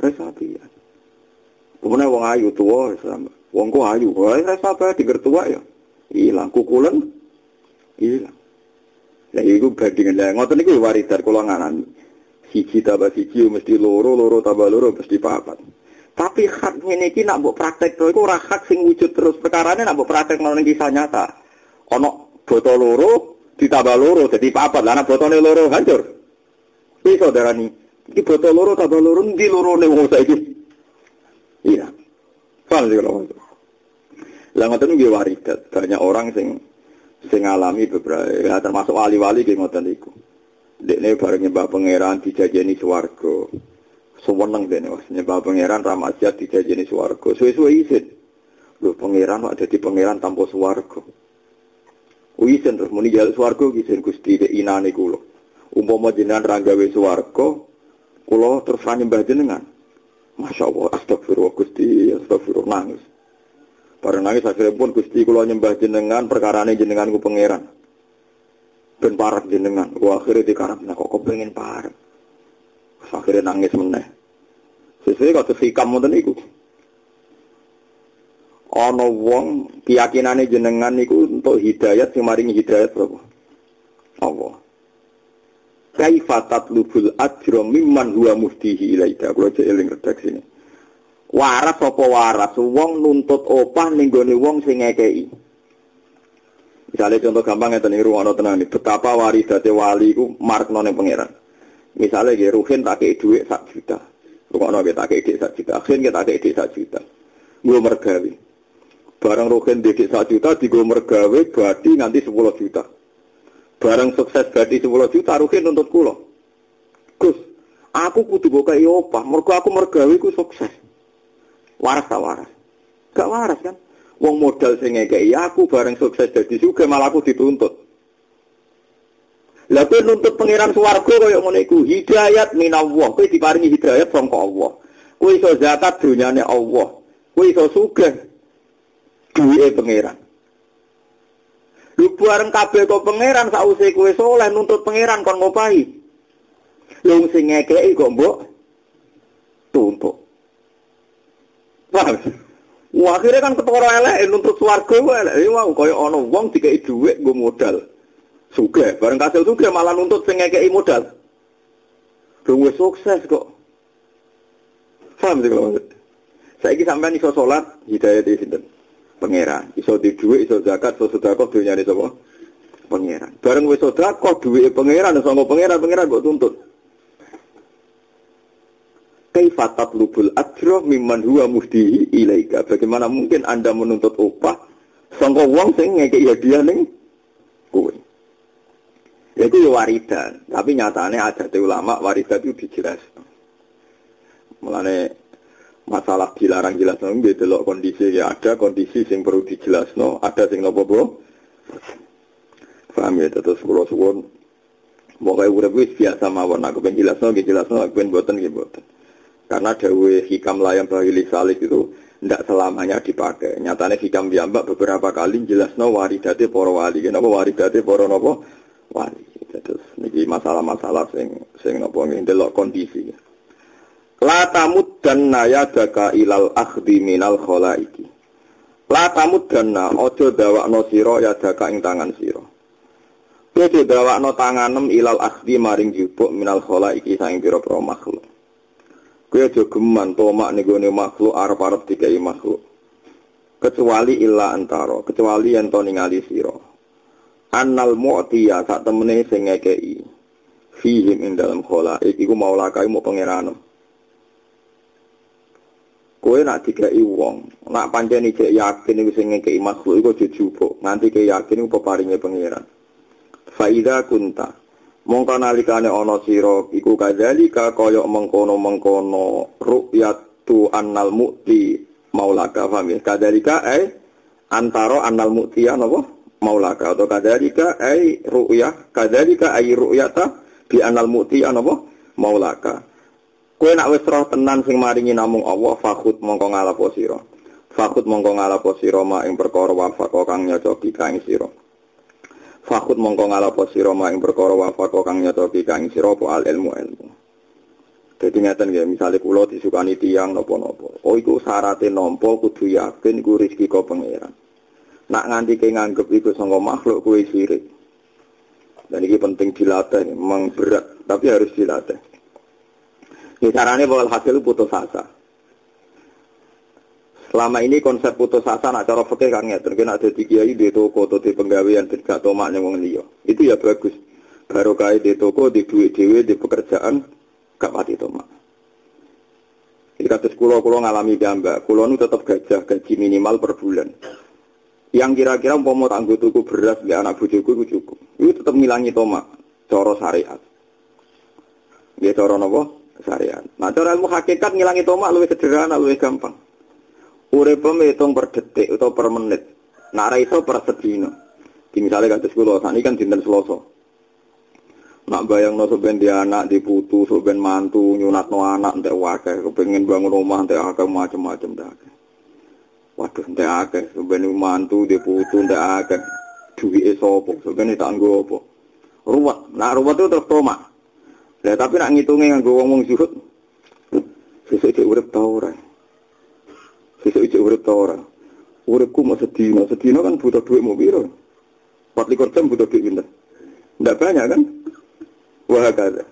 Rasa apian. Kemudian wong ayu tua, wong ku ayu, apa di tua ya. Hilang kukulan, hilang. Lah iku bandingan lah, ngoten niku waridar kula nganan. Siji tambah siji mesti loro, loro tambah loro mesti papat. Tapi hak ini iki nak mbok praktek iku ora hak sing wujud terus perkarane nak mbok praktek nang kisah nyata. Ono botol loro ditambah loro jadi papat. Lah botole loro hancur. Iki saudarani, iki botol loro tambah loro ndi loro ning wong saiki. Iya. Paham sih kalau Lah ngoten nggih waridat. Banyak orang sing sing ngalami beberapa ya, termasuk wali-wali nggih ngoten iku. Dekne bareng nyembah pangeran dijajeni swarga. Sewenang dene wis nyembah pangeran ramadhan dijajeni swarga. Suwe-suwe isin. Lho pangeran kok dadi pangeran tanpa swarga. Wisen terus muni jaluk swarga isin Gusti de inane kula. Umpama jenengan ra gawe swarga, Kulo terus nyembah jenengan. Masya Allah, astagfirullah Gusti, astagfirullah nangis. Bareng nangis akhirnya pun Gusti kulo nyembah jenengan, perkara ini jenengan ku pangeran. Ben jenengan. Wah akhirnya dikarap, nah kok pengen parek. Akhirnya nangis meneh. Sesuai kata hikam ngoten iku. Ana wong keyakinane jenengan niku untuk hidayat sing maringi hidayat berapa? Allah. Kaifa tatlubul ajra mimman huwa muftihi ilaika. Kula cek eling redaksi ini. Waras apa waras? Wong nuntut opah ning gone wong sing ngekeki. Misalnya contoh gampang tadi ruang tenang nih. Betapa waridate wali ku markno ning pangeran. Misalnya ya Ruhin tak kei duit sak juta. Ruang kita kei sak juta. Ruhin kita kei sak juta. Gue mergawi. Barang Ruhin di sak juta, di gue mergawe berarti nanti 10 juta. Barang sukses berarti 10 juta, Ruhin untuk kulo. Gus, aku kudu gue kayak opah, mergo aku mergawe ku sukses. Waras tak waras? Gak waras kan? Wong modal sing ngekei aku bareng sukses jadi juga malah aku dituntut. Lah kowe nuntut pangeran swarga kaya ngono iku, hidayat minallah. Kowe diparingi hidayat saka Allah. Kowe iso zakat dunyane Allah. Kowe iso sugih duwe pangeran. Lu bareng kabeh kok pangeran sause kowe soleh nuntut pangeran kon ngopahi. Lu sing ngekeki kok mbok tuntut. Paham? Wah, akhirnya kan ketara elek nuntut swarga elek. Wah, kaya ana wong dikei dhuwit nggo modal. Suge, bareng kasil suge malah nuntut sing ngekeki modal. Lu sukses kok. Paham sih kalau Saiki sampean iso salat hidayah di sinten? Pangeran. Iso di dhuwit, iso zakat, iso sedekah dunyane sapa? Pangeran. Bareng wis sedekah dhuwit pangeran sanga pangeran, pangeran kok tuntut. Kaifa tatlubul ajra mimman huwa muhdihi ilaika? Bagaimana mungkin Anda menuntut upah sangka wong sing ngekeki hadiah kowe? Itu ya waridan, tapi nyatanya ada ulama waridan itu dijelas. Mulane masalah dilarang jelas no, delok kondisi ya ada kondisi sing perlu dijelas no, ada sing nopo bro. Paham ya, terus kalau suwon Pokoknya urip wis biasa mawon aku ben jelasno nggih jelasno aku ben boten nggih boten. Karena dawe hikam layam bagi salik itu tidak selamanya dipakai. Nyatanya hikam biambak beberapa kali jelasno waridate para wali. Kenapa waridate para napa wali. Terus niki masalah-masalah sing sing napa ndelok kondisi. La tamud dan nayadaka ilal akhdi minal kholaiki. La tamud dan na ojo dawakno siro yadaka ing tangan siro. Ojo dawakno tanganem ilal akhdi maring jubuk minal kholaiki saing pira-pira makhluk. Kowe aja geman tomak ning gone makhluk arep-arep dikai makhluk. Kecuali illa antara, kecuali yen to ningali sira. Annal mu'tiya sak temene sing ngekeki. Fihim ing dalam khola, iku maula kae mau pangeranem. Kowe nak dikai wong, nak pancen cek yakin iku sing ngekeki makhluk iku jujubuk. Nanti ke yakin iku peparinge pangeran. Faida kunta, mongko nalikane ana sira iku kadzalika kaya mengkono-mengkono ru'yatu annal mu'ti maulaka fahmi kadzalika ai antara annal mu'tiya napa maulaka. Atau kadzalika ai ru'yah. Kadzalika ai ru'yata bi annal mu'ti napa? Maulaka. Kowe nak wis roh tenan sing maringi namung Allah fakhut mongko ngalapo sira. Fakhut mongko ngalapo sira ma ing perkara wafat kang nyocoki kang sira. Fakut mongko ngalapo sira ing perkara wafako kang nyocoki kang sira apa al ilmu ilmu. Jadi ngeten ya, misalnya kulo disukani tiang nopo-nopo. Oh iku syaratnya nompo kudu yakin ku rezeki kau pangeran. Nak nganti ke nganggep iku sangka makhluk kue sirik. Dan ini penting dilatih, memang berat, tapi harus dilatih. Ini caranya bahwa hasil putus asa. Selama ini konsep putus asa nak cara fikih kan ngeten, kena dadi kiai di toko atau di penggawean gak tomak ning wong. Itu ya bagus. Baru kaya di toko, di duit dhewe, di pekerjaan gak mati tomak. Jadi kata kulo kulo ngalami jamba, kulo nu tetap gajah gaji minimal per bulan. Yang kira-kira umpama tanggo tuku beras di anak bojoku itu cukup. Itu tetap ngilangi tomak, coro syariat. Dia coro nopo syariat. Nah cara ilmu hakikat ngilangi tomak lebih sederhana, lebih gampang. Uripem hitung per detik atau per menit. Nara itu per sedino. Di misalnya kados kula sani kan dinten Selasa. Nak bayang no sepen dia anak di sepen mantu, nyunat no anak, entek wakil, kepengen bangun rumah, entek akeh macam-macam dah. Waduh, entek akeh, sepen mantu di putu, entek akeh, duwi esopo, sepen tak anggo apa. Ruwet, nak ruwet itu terus tomak. Ya, tapi nak ngitungnya nganggo wong-wong zuhud, sesuk cek urip ta ora. Sesuk cek urip ta ora. Uripku mau sedina, sedina kan butuh duit mau biro. 24 jam butuh duit pinter. Tidak banyak kan? Wah kata.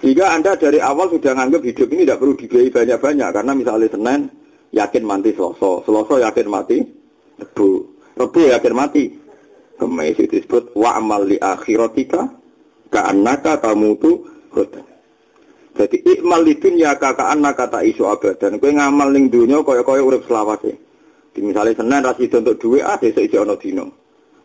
Sehingga Anda dari awal sudah nganggap hidup ini tidak perlu dibiayai banyak-banyak. Karena misalnya Senin, yakin mati Selasa. Selasa yakin mati Rebu. Rebu yakin mati. Kemis itu disebut wa amal li akhiratika ka'annaka tamutu hudan. Jadi ikmal di dunia anak kata isu abadan. Kue ngamal ning dunia kaya kaya urip selawase. Di misalnya Senin rasido untuk duit, ah besok isi ono dino.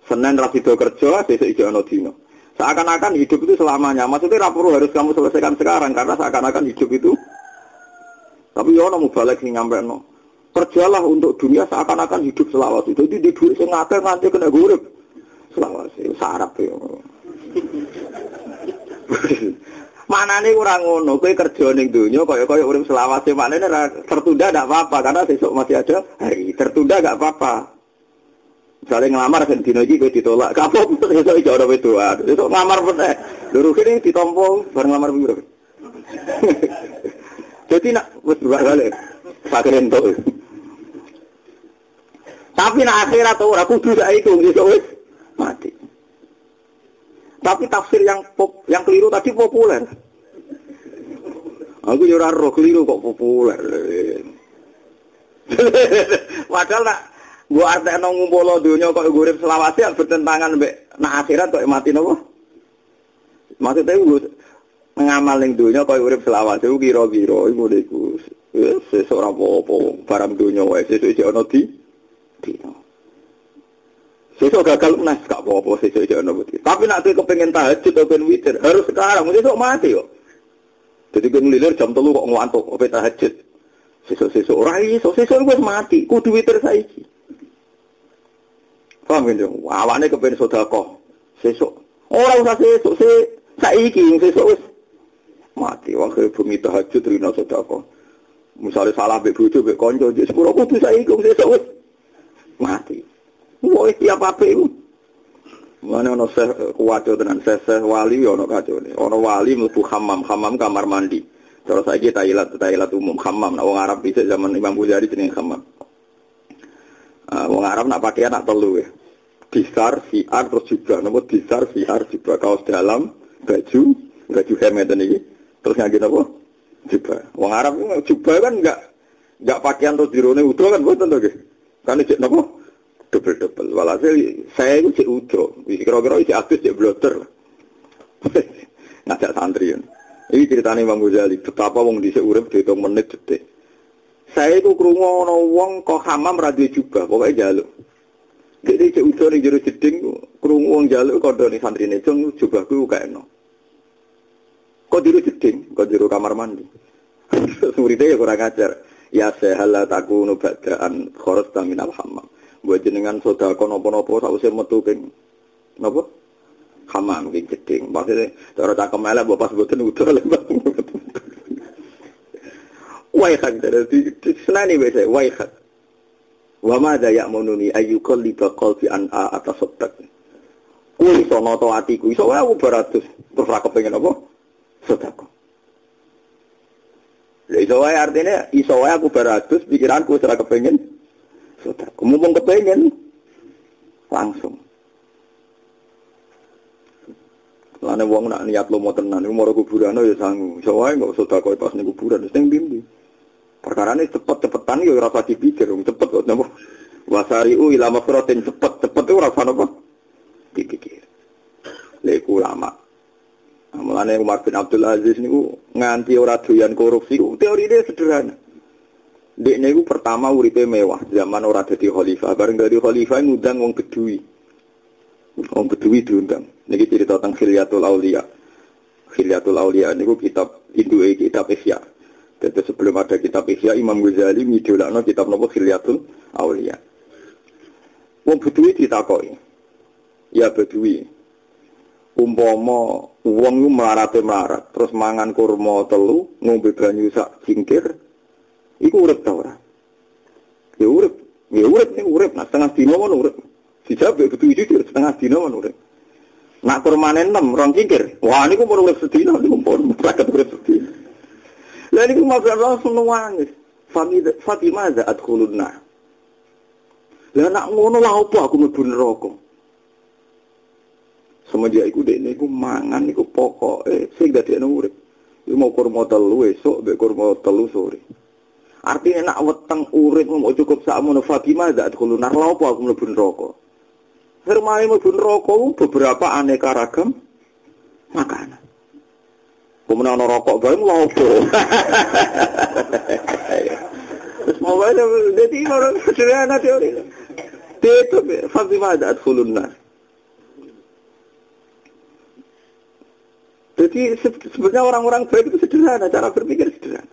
Senin rasido kerja, ah besok isi ono dino. Seakan-akan hidup itu selamanya. Maksudnya rapor harus kamu selesaikan sekarang karena seakan-akan hidup itu. Tapi ya mau balik nyampe no. Kerjalah untuk dunia seakan-akan hidup selawat itu. Jadi di duit sing ngake nganti kena gurip. Selawat sih, sarap ya. Mana nih kurang ngono, kue kerja ning dunia, kaya kaya urip selawase nih tertunda tidak apa-apa karena besok masih ada hari tertunda nggak apa-apa. Misalnya ngelamar kan dino kowe ditolak, kapok iso iso ora wedoan. Itu ngelamar meneh. Lho kene ditompo bareng ngelamar piro. Jadi nak wis kali sakren to. Tapi nak akhirat ora kudu saiki iso wis mati. Tapi tafsir yang pop, yang keliru tadi populer. Aku ora roh keliru kok populer. Padahal nak Gua artekno ngumpul dunia kok urip selawase bertentangan mbek nak akhirat kok mati nopo? Maksudnya gue ngamal ning dunia kok urip selawase kira-kira iku niku. Wis ora apa-apa, barang dunia sesuk iki ana di dino. Sesuk gagal nas gak apa-apa sesuk ana bukti. Tapi nak kowe kepengin tahajud atau pengen witir, harus sekarang, sesuk mati kok. Jadi gue ngelilir jam telu kok ngantuk, apa tahajud. Sesuk-sesuk ora iso, sesuk wis mati, kudu witir saiki. Paham gitu? Awane kepen sedekah. Sesuk. Ora usah sesuk, se saiki sesuk wis mati wakil bumi tahajud rina sedekah. Misalnya salah mbek bojo mbek kanca, jek sepuro kudu saiki sesuk wis mati. Woi tiap apa itu? Mana ono seh kuwaco tenan seh seh wali ono kacau nih. Ono wali mlebu hammam, hammam kamar mandi. Terus saja Thailand, Thailand umum hammam. Nah, orang Arab bisa zaman Imam Ghazali jenenge hammam. Uh, wong Arab nak pakaian nak telu ya. Disar, siar, terus juga. Nama disar, siar, juga. Kaos dalam, baju, baju hemet ini. Terus ngagi apa? Juga. Wong Arab juga kan enggak enggak pakaian terus dirone udah kan buat tentu Kan cek napa? Double-double. Walhasil saya itu cek udah. Kira-kira cek aktif cek blotter. Ngajak santri. Ini ceritanya Imam Ghazali. Betapa wong dhisik urip dihitung menit detik. Saya itu krungu ana wong kok hamam ra duwe jubah, pokoke jaluk. Jadi cek udo ning jero jeding krungu wong jaluk kandhane santrine cung jubahku kaeno. Kok diru jeding, kok diru kamar mandi. Muridnya ya kurang ajar. Ya sehala takunu ba'daan kharas minal hammam. Buat jenengan sedekah napa-napa sausé metu ping napa? Hamam ki jeding. Maksudnya cara cakep elek mbok pas boten udo Waihat dari senani biasa waihat. Wa madza ya'mununi ayyukalliba qalbi an a atas sotak. Kuwi iso noto atiku, iso wae aku beratus. Terus ra kepengin apa? Sedekah. Iso wae artinya iso wae aku beratus pikiranku ora kepengin sedekah. Mumpung kepengin langsung. Lane wong nak niat lomo tenan iku mara kuburan ya sangu. Iso wae kok sedekah pas ning kuburan wis ning bimbi. Perkara ini cepet-cepetan ya rasa dipikir, cepet kok napa. Wasari'u ila mafratin cepet-cepet itu rasa napa? Dipikir. Leku lama. Mulane Umar bin Abdul Aziz niku nganti ora doyan korupsi, teori dia sederhana. Dek niku pertama uripe mewah, zaman ora dadi khalifah, bareng dari khalifah ngundang wong Bedui. Wong Bedui diundang. Niki cerita tentang Khilyatul Aulia. Khilyatul Aulia niku kitab induke kitab Ihya. Jadi sebelum ada kitab Ihya, Imam Ghazali ngidolakno kitab nopo Khilyatul Aulia. Wong Bedui ditakoi. Ya Bedui. Umpama wong lu melarate melarat, terus mangan kurma telu, ngombe banyu sak cingkir, iku urip ta ora? Ya urip, ya urip ning urip, nah setengah dina ngono urip. Dijawab betul jujur setengah dina ngono urip. Nak kurmane 6 rong cingkir. Wah niku pun urip sedina niku pun praktek urip sedina. Lah niku maksud langsung nangis. Fatimah za adkhulunna. Lah nak ngono lah apa aku mlebu neraka? Semenjak iku dekne iku mangan iku pokoke sing dadekno urip. Iku mau kurma telu esuk mbek kurma telu sore. Artinya nak weteng urip mau cukup sakmono Fatimah za adkhulunna. Lah apa aku mlebu neraka? Firmane mlebu neraka beberapa aneka ragam makanan. Kemudian ana rokok bae apa? Terus mau bae jadi orang sederhana teori. Itu Fatimah ada adkhulun Jadi sebenarnya orang-orang baik itu sederhana, cara berpikir sederhana.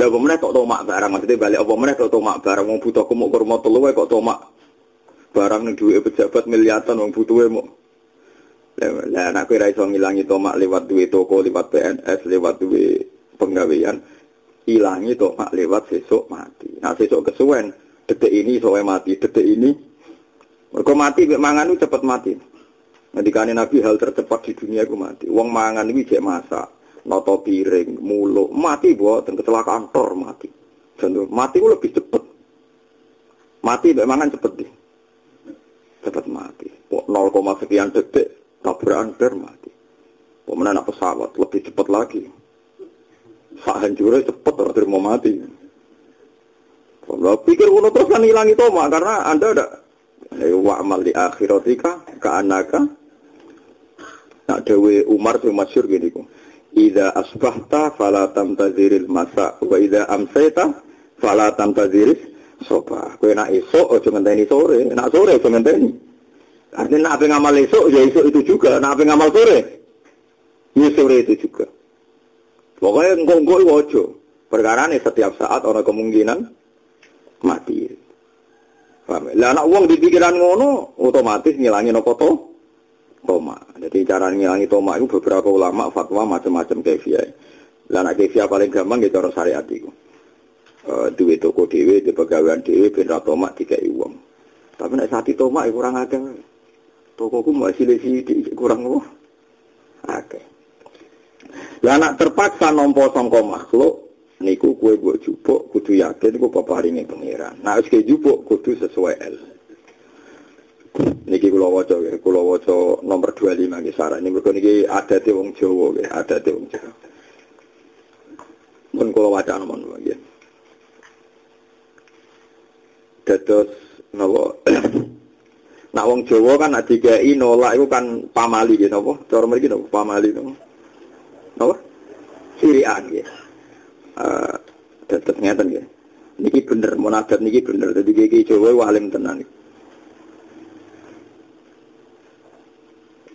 Ya apa meneh kok tomak barang, maksudnya balik apa meneh kok tomak barang, mau butuh kemuk kurma telu kok tomak barang ning duwe pejabat miliatan wong butuhe mau. Lah anak kowe ra iso ngilangi tomak lewat duwe toko, lewat PNS, lewat duwe penggawean. Ilangi tomak lewat sesuk mati. Nah sesuk kesuwen, detik ini soalnya mati, detik ini mereka mati mek mangan cepat mati. Ngendikane Nabi hal tercepat di dunia itu mati. Wong mangan iki jek masak, noto piring, muluk, mati buat dan kecelakaan tor mati. Contoh, mati itu lebih cepat. Mati mek mangan cepet deh. Cepat mati. 0, sekian detik tabrakan ber mati. Pemenang anak pesawat lebih cepat lagi. Sak hancurnya cepat orang mau mati. Kalau pikir kuno terus kan hilang itu mak karena anda ada wa amal di akhiratika ka anaka nak dewe Umar tuh masyur gini ku Ida asbahta fala tamtaziril masa wa ida amsayta fala tamtaziris soba. Kowe nak esok aja ngenteni sore, nak sore aja ngenteni. Artinya nak apa ngamal esok ya esok itu juga, nak apa ngamal sore ya sore itu juga. Pokoknya engkau-engkau itu Perkara ini setiap saat orang kemungkinan mati. Paham? Lah anak uang di pikiran ngono otomatis ngilangin apa? Toma. Jadi cara ngilangi toma itu beberapa ulama fatwa macam-macam kefiah. Lah anak kefiah paling gampang gitu orang syariat itu. Uh, duwe toko dewe, di pegawaian dewe, ben toma tiga uang. Tapi nek saat toma itu kurang agak. Toko ku masih lebih kurang apa? Oke. Lah anak terpaksa nompo sangka makhluk niku kue buat jupuk kudu yakin kue paparinge pangeran. Nah wis jupuk kudu sesuai L. Niki kula waca nggih, kula waca nomor 25 nggih saran. Ini mergo niki adate wong Jawa nggih, adate wong Jawa. Mun kula waca nomor nggih. Dados napa Nak wong Jawa kan nek dikai nolak iku kan pamali nggih napa? Cara mriki napa pamali napa? Napa? Sirian nggih. Uh, tetep ngeten nggih. Niki bener munajat niki bener. Dadi iki Jawa walim tenan.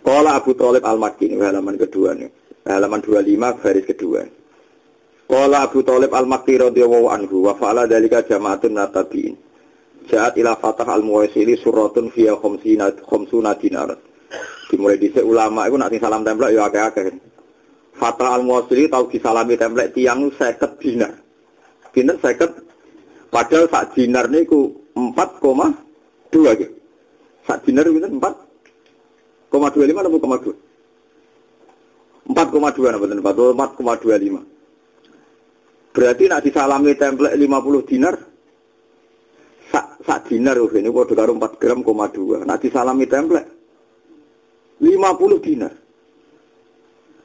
Kala Abu Thalib Al-Makki halaman kedua nih. Halaman 25 baris kedua. Kala Abu Thalib Al-Makki radhiyallahu anhu wa fa'ala dalika jama'atun natabiin. Ja'at ila Fatah Al-Muwaisili suratun fiya khomsuna dinar. Dimulai dhisik ulama itu nak salam templek ya akeh-akeh. Fatah Al-Muwaisili tau disalami templek tiang 50 dinar. Dinten 50 padahal sak dinar niku 4,2 gitu. Sak dinar itu 4 Koma dua lima atau koma dua? Empat koma dua napa empat empat koma dua lima. Berarti nak disalami template lima puluh dinar, sak sak dinar oh ini kode karo empat gram koma dua. Nak disalami template lima puluh dinar.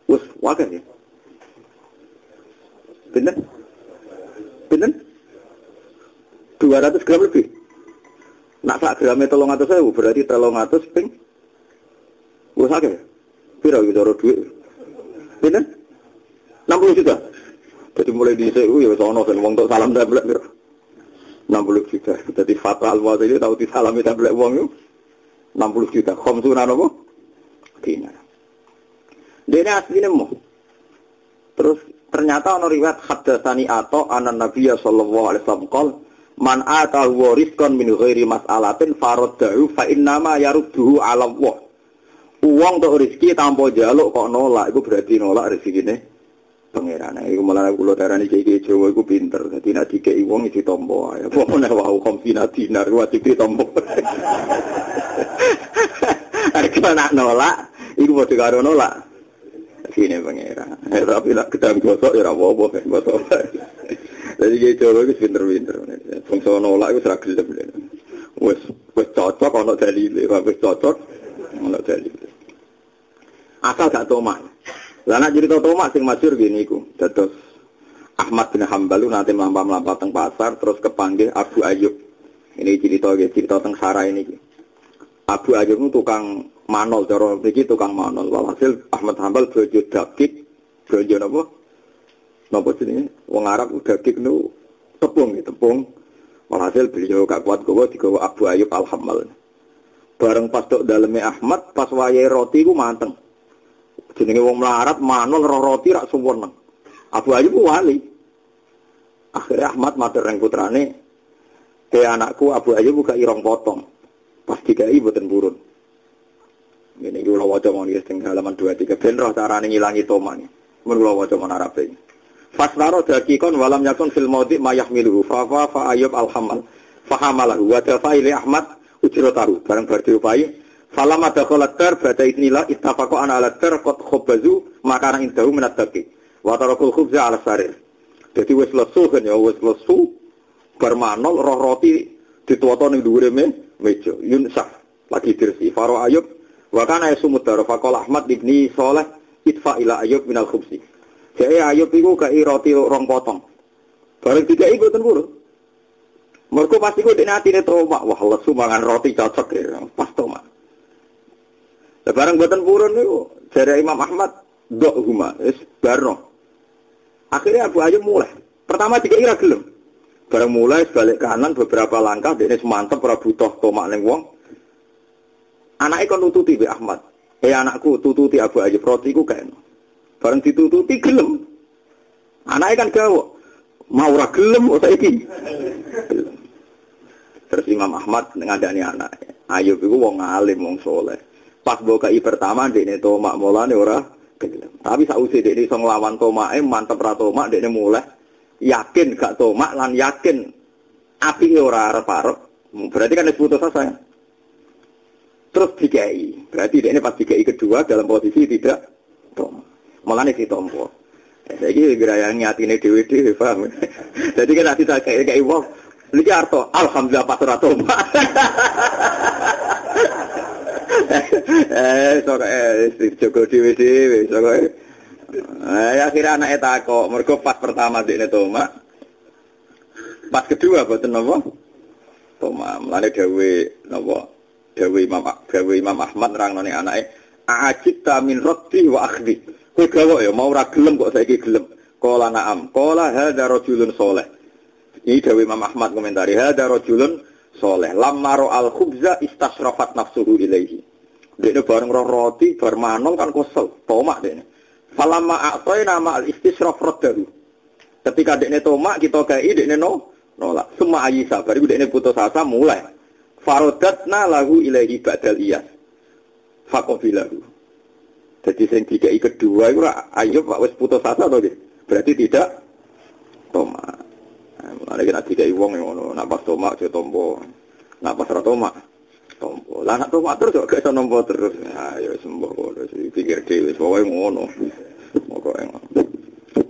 Wes wakil ya. Bener? Bener? Dua ratus gram lebih. Nak sak gramnya tolong atas saya berarti tolong atas ping Gue sakit. Pira gitu orang duit. Pinten? 60 juta. Jadi mulai di CU ya sono dan wong tok salam tablet pira. 60 juta. Jadi fatal waktu itu tahu disalami tablet wong itu 60 juta. Khamsuna apa? Dinar. Dia aslinya mau. Terus ternyata ono riwayat hadatsani atau anan Nabi sallallahu alaihi wasallam qol man atahu rizqan min ghairi mas'alatin faraddahu fa innama yarudduhu 'ala Allah Uang untuk rezeki tanpa jaluk kok nolak, itu berarti nolak rezeki ini. Pangeran, iku malah kula darani iki Jawa iku pinter. Dadi nek dikeki wong iki tombo ae. Apa meneh wae kompina dinar wajib ditompo. Arek nak nolak, iku padha karo nolak. Sini pangeran. Eh, tapi nak gedang gosok ya ora apa-apa gosok. Jadi iki Jawa iku pinter-pinter. Wong nolak iku ora gelem. Wis wis cocok ana dalile, wis cocok ana dalile. Asal gak tomak. Lah nek cerita tomak sing masyhur gini iku. Dados Ahmad bin Hambal nanti melampah-melampah teng pasar terus kepanggil Abu Ayub. Ini cerita cerita teng Sarah ini. Abu Ayub itu tukang manol cara iki tukang manol. Walhasil Ahmad Hambal bojo dakik, bojo napa? Napa jenenge? Wong Arab dakik nu tepung tepung. Walhasil beliau gak kuat gowo digawa Abu Ayub Al-Hammal. Bareng pas tok daleme Ahmad pas wayahe roti ku manteng. Jenenge wong melarat manul roh roti rak suwon. Abu Ayyub wali. Akhirnya Ahmad matur reng putrane, "Ke anakku Abu Ayyub buka irong potong." Pas dikai boten burun. Ini kula waca mau ning halaman 23 ben roh carane ngilangi toma nih. Mun kula waca mon Arabe. Fasnaro dakikon walam yakun fil maudi mayah miluhu fa fa fa Ayyub alhamal. Fahamalahu wa dafa Ahmad ujrotaru bareng bar diupai Falam ada kolakter pada inilah ittafaqo ana ala ter kot khobazu makanan indahu minat daki. Wa tarakul khubza ala sarir. Jadi wis lesu kan ya lesu bermanol roh roti dituwoto ning dhuwure me meja. Yunsah lagi dirsi. Faro Ayub wa kana yasumut daro faqol Ahmad ibni Saleh itfa ila Ayub minal khubsi. Jadi Ayub iku kei roti rong potong. Bareng tiga iku ten Mergo pasti ku dene atine trauma. Wah lesu mangan roti cocok ya. Pas tomat. Barang buatan purun itu dari Imam Ahmad dok huma, es barno. Akhirnya Abu Ayyub mulai. Pertama tiga ira gelem. Barang mulai sebalik kanan beberapa langkah, dia semantep para butuh tomak neng wong. Kan nututi Bi Ahmad. Eh anakku tututi Abu Ayyub roti ku kan. Barang ditututi gelem. Anaknya kan gawok. Mau ora gelem kok saiki. Terus Imam Ahmad ngadani anak. Ayub iku wong alim, wong soleh. Pas bokai pertama ini tomak mulane ora gelem. Tapi sausi ini iso nglawan tomake mantep ra tomak ini mulai yakin gak tomak lan yakin api ora arep-arep. Berarti kan putus asa. Terus dikai. Berarti ini pas dikai kedua dalam posisi tidak tomak. Mulane ditompo. Saya ini geraya nyatine dewi dewi paham. Jadi kan nanti saya kayak kayak. Ini arto, alhamdulillah pas ora tomak. eh sok eh Joko dhewe dhewe sok eh. Akhirnya anake takok mergo pas pertama dekne Toma pas kedua boten napa Toma mlane dawe napa dawe Imam dawe Imam Ahmad rangnone anake ajib ta min roti wa akhdi. Kowe gawe ya mau ora gelem kok saiki gelem. Qala na'am. Qala hadza rajulun saleh ini dawe Imam Ahmad komentari hadza rajulun soleh. Lamaro al khubza istasrafat nafsuhu ilaihi. Dia bareng roh roti, bermanong kan kosel, tomak dia. Falama aktoy nama al istisraf rodaru. Ketika dia tomak, kita kei dia no, nolak. Semua ayisa, baru dia putus asa mulai. Farodatna lahu ilaihi ba'dal iyas. Fakobilahu. Jadi yang tiga kedua itu ayo pak wes putus asa atau Berarti tidak tomak. Mulane kena tiga wong ngono, nak pas tomak yo tombo. Nak pas ora tomak tombo. Lah nak tomak terus kok gak iso nompo terus. Ayo sembuh kok pikir dhewe pokoke ngono. Pokoke ngono.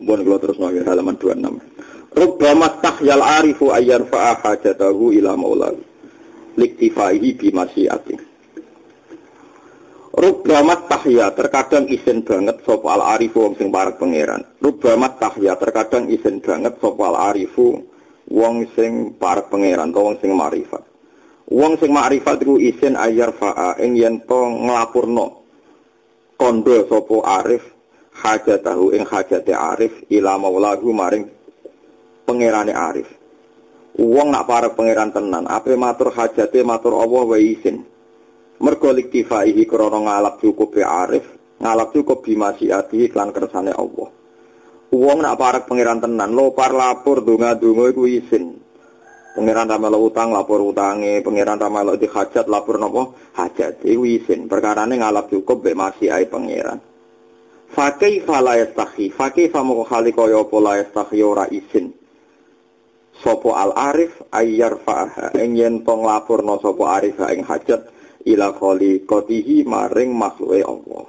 Bon kula terus nang halaman 26. Rubbama tahyal arifu ayyar fa'a hajatahu ila maulahu. Liktifaihi bi masyiati. Rubbama tahya terkadang isin banget sapa al arifu wong sing parek pangeran. Rubbama tahya terkadang isin banget sapa al arifu wong sing parek pangeran utawa wong sing marifat. Wong sing makrifat iku isin ayar fa'a ing yen to nglapurno kondo sapa arif hajatahu ing hajate arif ila maulahu maring pangerane arif. Wong nak parek pangeran tenan, ape matur hajate matur Allah wa isin. Mergo liktifaihi krana ngalap cukup be arif, ngalap cukup bimasiati iklan kersane Allah. Wong nak parek pangeran tenan, lo par lapor donga-donga iku isin. Pangeran melok utang lapor utange, pangeran ta melok di hajat lapor nopo hajat. Iku isin. Perkarane ngalap cukup mek masih ae pangeran. Fakih fala yastahi, fakih famo khali kaya apa yastahi ora isin. Sopo al arif ayyar fa'aha ing yen to nglaporno sapa arif ing hajat ila khali kotihi maring makhluke Allah.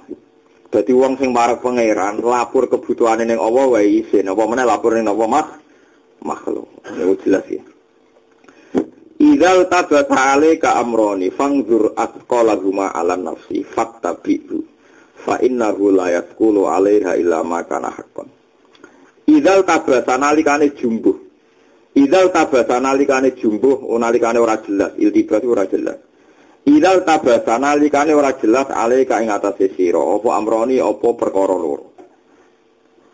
Dadi wong sing marek pangeran lapor kebutuhane ning Allah wae isin, apa meneh lapor ning apa mak makhluk. Ya jelas ya. Idal tabata alaika amroni fangzur atqala huma ala nafsi fattabi'u fa innahu la yasqulu 'alaiha illa ma kana haqqan. Idal tabata nalikane jumbuh. Idal tabata nalikane jumbuh nalikane ora jelas, iltibat ora jelas. Idal tabata nalikane ora jelas alaika ing atase sira apa amroni apa perkara loro.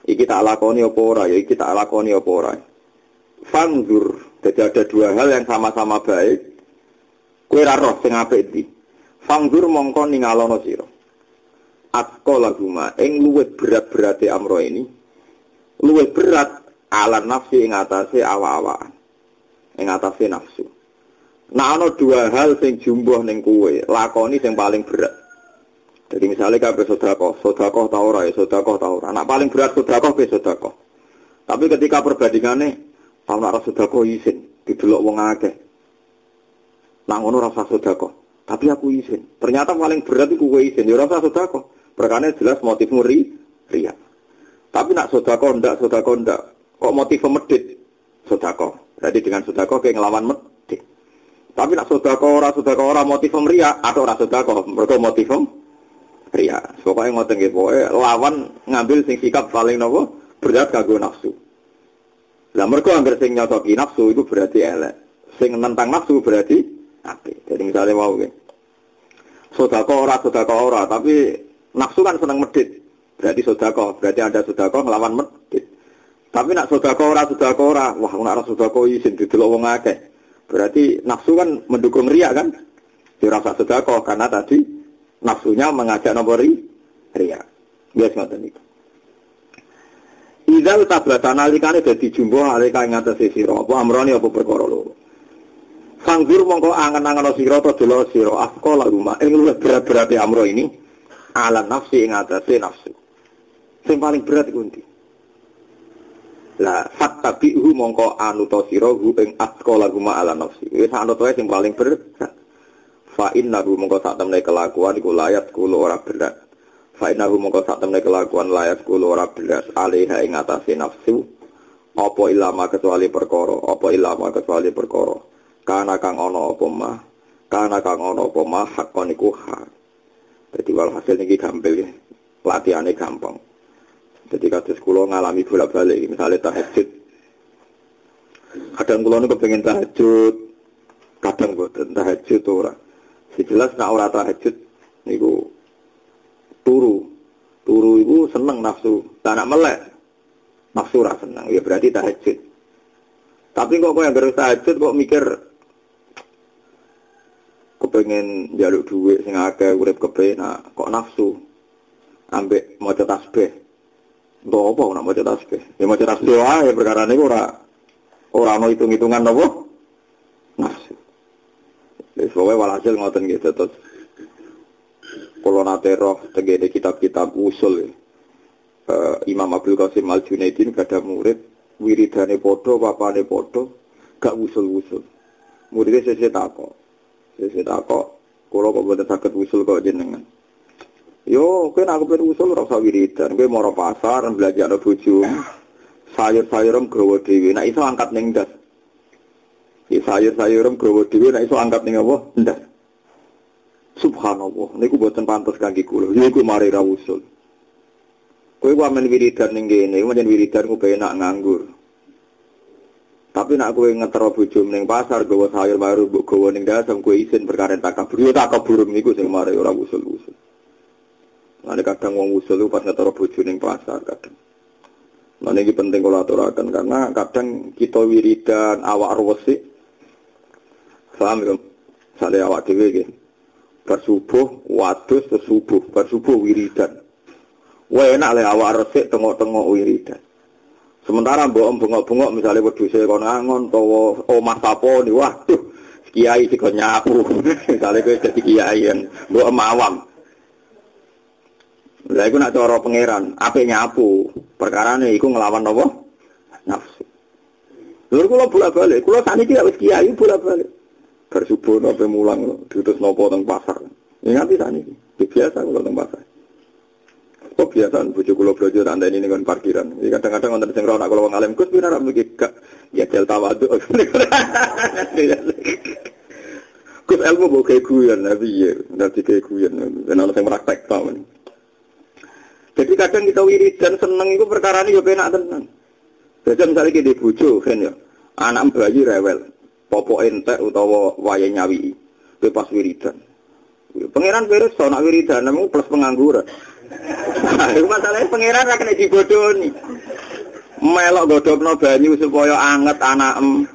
Iki tak lakoni apa ora ya iki tak lakoni apa ora. Fangzur jadi ada dua hal yang sama-sama baik. Kue roh sing apik iki. Fangdur mongko ningalono sira. Atko laguma ing luwih berat-berate amro ini. Luwih berat ala nafsi ing atase awa-awaan. Ing atase nafsu. Nah ana dua hal sing jumbuh ning kue, lakoni sing paling berat. Jadi misalnya kabeh sedekah, sedekah ta ora ya sedekah ta ora. Nah paling berat sedekah ke sedekah. Tapi ketika perbandingannya Tahun arah sedekah izin, didelok wong akeh. Nang ngono rasa sedekah. Tapi aku izin. Ternyata paling berat itu gue izin. Ya rasa sedekah. Perkara jelas motifmu ri, ria. Tapi nak sedekah ndak, sedekah ndak. Kok motif medit? Sedekah. Jadi dengan sedekah kayak ngelawan medit. Tapi nak sedekah ora sedekah ora motif ria atau ora sedekah. Mereka motif ria. Pokoknya ngoten nggih, pokoke lawan ngambil sing sikap paling nopo berat kagum nafsu. Lah mergo anggere sing nyotoki nafsu itu berarti elek. Sing nentang nafsu berarti apik. Jadi misalnya mau nggih. Sodako ora, sodako ora, tapi nafsu kan seneng medit. Berarti sodako, berarti ada sodako ngelawan medit. Tapi nak sodako ora, sodako ora, wah nak ora sodako izin didelok wong akeh. Berarti nafsu kan mendukung ria kan? Dirasa sodako karena tadi nafsunya mengajak nombori ria. Biasa ngoten itu. Idal tablata nalikane dadi jumbo alika ing atase sira apa amrone apa perkara loro. Sanggur mongko angen-angen sira to delok sira afqa rumah ing luwih berat-berat amro ini ala nafsi ing atase nafsu. Sing paling berat iku ndi? Lah fattabihu mongko anuta sira hu ing afqa rumah ala nafsi. Wis anut wae sing paling berat. Fa innahu mongko sak temne kelakuan iku layat kulo ora berat. Fainahu mongko sak temne kelakuan layak kulo ora belas alaiha ing atase nafsu apa ilama kecuali perkara apa ilama kecuali perkara kana kang ana apa mah kana kang ana apa mah hakon iku hak dadi walhasil niki gampil ya latihane gampang jadi kados kula ngalami bolak-balik misalnya tahajud kadang kula niku pengen tahajud kadang boten tahajud ora jelas nak ora tahajud niku turu. Turu itu seneng nafsu. Tak melek. Nafsu rasa seneng. Ya berarti tahajud. Tapi kok kok yang terus tahajud kok mikir kepengen jaluk duit sing akeh urip kepenak kok nafsu ambek maca tasbih Untuk apa nak maca tasbih ya maca tasbih wae perkara niku ora ora ana hitung-hitungan apa nafsu wis wae walhasil ngoten gitu terus kalau nate roh tegede kitab-kitab usul uh, Imam Abdul Qasim Al Junaidin gak ada murid wiridane podo, papane podo, gak usul-usul. Muridnya sesi tako, sesi tako. Kalau kok boleh sakit usul kok jenengan. Yo, kan aku pengen usul rasa wiridan. Gue mau pasar belajar ada bojo. Sayur-sayuram gawa dewi. Nah iso angkat neng das. Sayur-sayuram gawa dewi. Nah iso angkat neng apa? Das. Subhanallah, niku buatan pantas kaki kula. Niku mari ra usul. Kowe ku amen wiridan ning kene, menjen wiridan ku enak nganggur. Tapi nak kowe ngetero bojo ning pasar gawa sayur baru mbok gawa ning dasem kowe isin perkara takabur. Yo takabur niku sing mari ora usul-usul. Nanti kadang wong usul pas ngetero bojo ning pasar kadang. Nah ini penting kalau aturakan karena kadang kita wiridan awak arwasi, paham ya? Misalnya awak dewi gitu bersubuh wadus tersubuh bersubuh wiridan Wah enak lah awak resik tengok-tengok wiridan Sementara mbok bengok-bengok misalnya wedhuse kon ngangon utawa omah ni waduh kiai sing nyapu. misalnya kowe dadi kiai kan mbok mawam. Lah iku nak cara pangeran, ape nyapu. Perkarane iku nglawan apa? Nafsu. Lha kula bolak-balik, kula saniki wis kiai bolak-balik. Bersubuh nape mulang diutus nopo teng pasar. Ingat saniki. Biasa kula teng pasar. Oh biasa, bujuk kulo belajar anda ini dengan parkiran. Jadi kadang-kadang wonten sing ronak kalau wong alim kus pira mungkin gak ya delta wadu. Kus ilmu mbok kayak guyon nabi ya, nanti kayak guyon. Dan ana sing praktek paham. Jadi kadang kita wiridan seneng itu perkara ini ya penak tenan. Jadi misalnya kita bujuk kan ya, anak bayi rewel, popok entek utawa waya nyawi, pas wiridan. Pangeran beres, so nak wiridan, namun plus pengangguran. Iku masalahnya pangeran ra kena dibodoni. Melok godhogno banyu supaya anget anakem.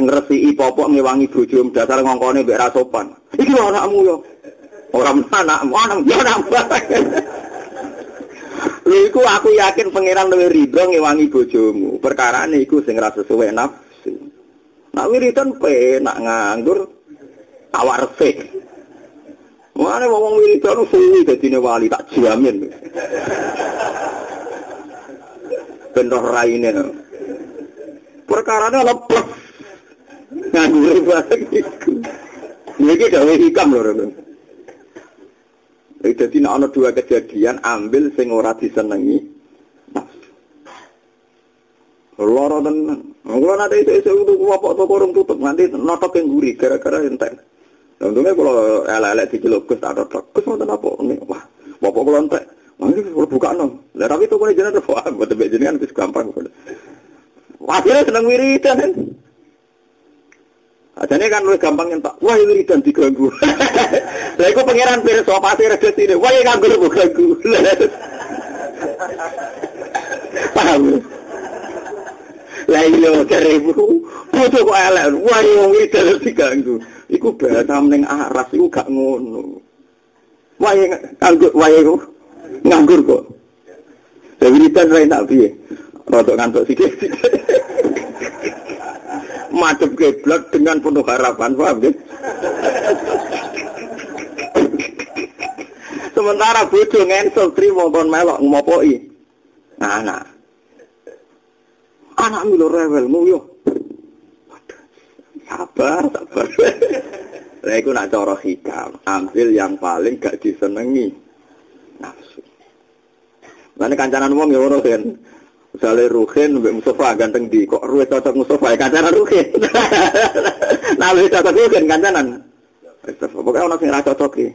Ngresiki popok ngewangi bojo dasar ngongkone mbek ra sopan. Iki anakmu yo. Ora anakmu, anakmu yo anak. Lha iku aku yakin pangeran luwih ridho ngewangi bojomu. Perkarane iku sing ra sesuai nafsu. Nak wiridan penak nganggur awak resik. Mana wong wiridan suwi dadine wali tak jamin. Ben roh raine. Perkarane lepas. Nganggur bareng iku. Iki gawe hikam lho. Jadi nek ana dua kejadian ambil sing ora disenengi. Loro tenan. Kulo nate iso-iso tuku apa toko urung tutup nanti notok yang gurih gara-gara entek. Untungnya kalau elek-elek di jeluk Gus ada truk, Gus mau apa? Wah, bapak kalau entek, mungkin kalau buka no. Lah tapi kalau jenengan buat tebak jenengan itu gampang. Akhirnya seneng wiridan Ajane kan lebih gampang nyentak. Wah, wiridan diganggu. Lah iku pangeran pirsa pasti redes ini. Wah, nganggur kok ganggu. Paham? Lah iya cerebu. Butuh kok elek. Wah, wiridan diganggu. iku bahasa ning aras iku gak ngono. Wae nganggur wae iku nganggur kok. Dewi tan ra enak piye? Rodok ngantuk sikit. Madep geblek dengan penuh harapan, paham ya? Sementara bojo ngensel trimo kon melok ngomopoi. Nah, nah. Anak milo rewel yo. Sabar, sabar. Lah iku nak cara hikam, ambil yang paling gak disenengi. Nafsu. Lah kancanan wong ya ora kan. misalnya Ruhin sampai Mustafa ganteng di kok Ruhin cocok Mustafa ya? Kancanan Ruhin nah Ruhin cocok Ruhin kancanan. Pokoknya orang yang rasa cocok e.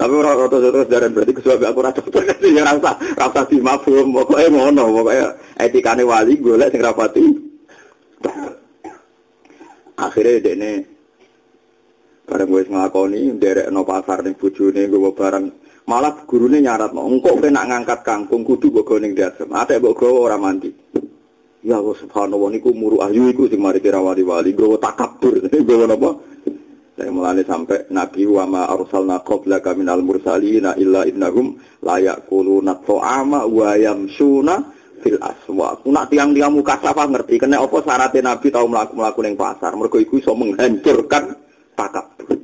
tapi orang rata terus darin berarti sebab aku rasa cocok. Jadi rasa rasa di mafum pokoknya ngono pokoknya etikane wali golek sing rapati akhirnya dia ini bareng gue ngelakoni derek no pasar nih bujuni gue barang. Malah gurune nyarat no engko nak ngangkat kangkung kudu mbok go ning dasem ate mbok gawa ora mandi ya Allah subhanallah niku muru ayu iku sing mari wali-wali nggawa takabur nggawa napa saya mulane sampai Nabi wa ma arsalna qablaka minal mursalina illa innahum la yaquluna ta'ama wa yamsuna fil aswa. Nak tiang-tiang muka sapa ngerti kena apa syaratnya Nabi tahu melaku-melaku yang pasar. Mereka itu iso menghancurkan takabur.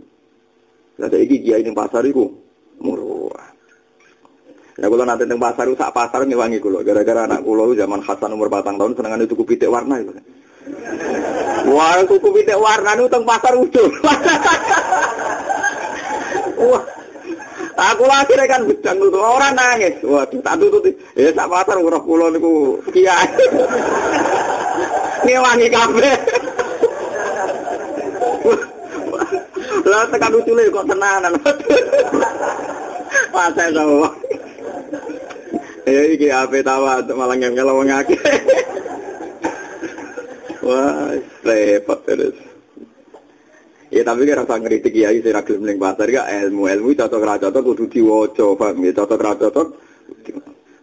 Lah iki kiai ning pasar iku murah. Ya kalau nanti teng pasar sak pasar ngewangi kulo gara-gara anak kulo zaman Hasan umur batang tahun senengan itu pitik warna itu. Wah, tuku pitik warna itu teng pasar ujung. Wah, Aku akhirnya kan bedang tuh orang nangis. Waduh, tak tutup. Ya sak pasar ora kula niku kiai. Ngewangi kabeh. Lah tekan lucune kok tenanan. Pasal to. Ya iki ape tawa malah ngel wong akeh. Wah, repot terus. Ya tapi kan rasa ngeritik kiai sing ra gelem ning pasar ya ilmu. Ilmu cocok cocok kudu diwaca paham ya cocok cocok.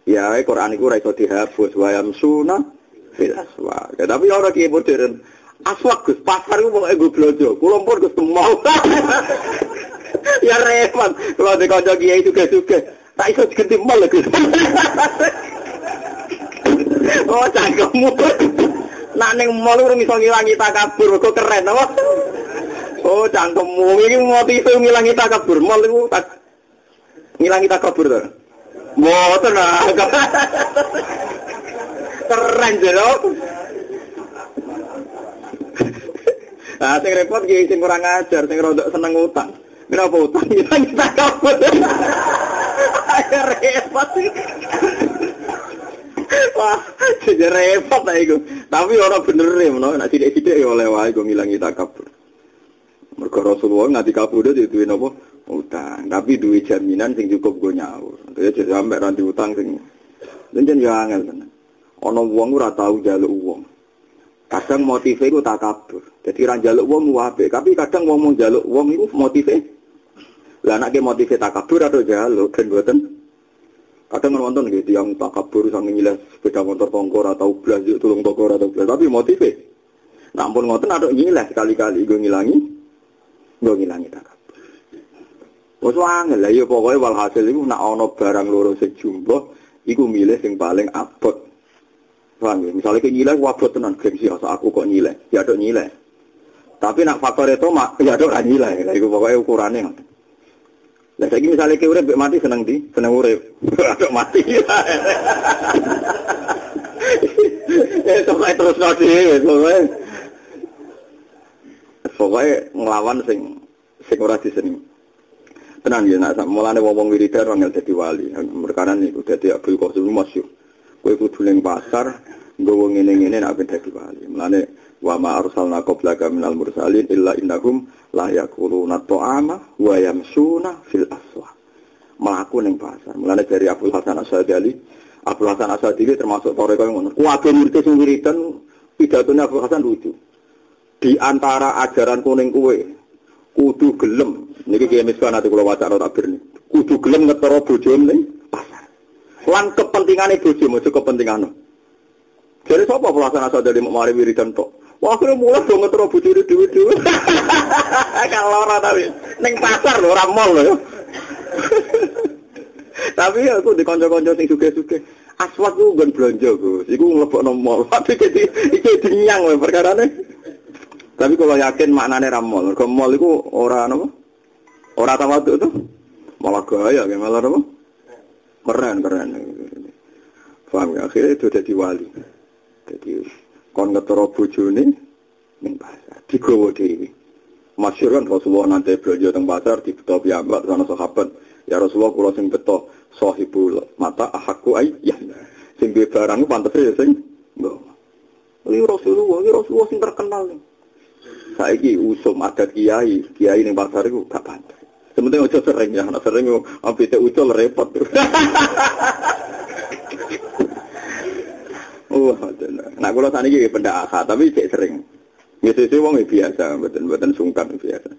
Ya Quran iku ra iso dihapus. Wa yamsuna fil aswa ya tapi ora kiai modern aswak Gus. Pasar iku pokoke go blojo. Kula pun Gus mau ya repot kalau di kanca kiai juga tak iso diganti mal Gus Oh, cangkemmu. Nak ning mall urung iso ngilangi takabur, kok keren apa? Oh, cangkemmu iki motif ngilangi takabur. Mall iku tak ngilangi takabur to. Mboten lah. Keren jero. Ah, sing repot ki sing kurang ajar, sing rodok seneng utang. Kenapa utang ngilangi takabur? repot. Wah, jadi repot lah itu. Tapi orang bener ya, mana nak tidak tidak ya oleh wae gue ngilangi takabur. Mereka Rasulullah nggak kabur dia duit apa? Utang. Tapi duit jaminan sing cukup gue nyaur. Dia jadi sampai nanti utang sing. Jangan ya angel tenan. Ono ora tau jaluk uang. Kadang motifnya itu tak kabur. Jadi orang jaluk uang wabe. Tapi kadang uang mau jaluk uang itu motifnya. Lah nak motifnya tak kabur atau jaluk kan buatan. Kadang nonton gitu yang tak kabur sang nyilas sepeda motor tongkor atau belas yuk tulung tongkor atau belas tapi motifnya. Nampun ngoten ada nyilas sekali-kali gue ngilangi, gue ngilangi tak kabur. Wes angel lah ya pokoknya walhasil itu nak ono barang loro sejumlah, iku milih yang paling abot. Paham ya? Misalnya ke nilai wabot tenan gengsi asa aku kok nilai, ya ada nilai. Tapi nak faktor itu mak ya ada nilai. Lah iku pokoknya ukurannya. Lah saiki misale ke urip mati seneng di, seneng urip. Aduk mati. Eh pokoke terus nadi, pokoke. Pokoke nglawan sing sing ora diseneng. Tenan ya nak mulane wong wiridan ora dadi wali. Merkana niku dadi Abdul Qasim masyhur. Kowe kudu ning pasar nggowo ngene-ngene nak dadi wali. Mulane wa ma arsalna qablaka minal mursalin illa innahum la yakuluna ta'ama wa yamsuna fil aswa. Melaku ning pasar. Mulane dari Abdul Hasan Asyadili, Abdul Hasan Asyadili termasuk toreko yang ngono. Kuwabe murid sing wiridan pidatone Abdul Hasan lucu. Di antara ajaran kuning kue, kudu gelem. Niki kiye miskan ati kula wacana takbir nih. Kudu gelem ngetara bojone ning pasar. Lan kepentingane bojo, aja kepentingane. Jadi sapa pelaksana sadari mari wiridan tok? Wah, akhirnya mulai dong ngetro bujuri dewi dewi. Kalau orang tapi neng pasar loh, orang mall loh. tapi aku di konco-konco sing suge-suge. Aswat ku bukan belanja gus. Iku ngelebok nomor. Tapi jadi itu dinyang loh perkara nih. Tapi kalau yakin maknanya ramol, kalau mall itu orang apa? Orang tahu itu malah gaya, malah apa? Keren keren. Paham ya? Akhirnya itu jadi wali. Jadi kon ngetoro bojone ning pasar digowo dhewe masyhur kan Rasulullah nanti belanja teng pasar dibeto piyambak sana sahabat ya Rasulullah kula sing beto sahibul mata ahakku ay ya sing duwe barang pantes ya sing Ini Rasulullah, ini Rasulullah sing terkenal nih. Saiki usum adat kiai, kiai ning pasar itu gak pantas. Sementing aja sering ya, anak sering ambite ucul repot. Oh, nah kalau saat ini benda akha, tapi cek sering. Biasanya wong biasa, betul betul sungkan biasa.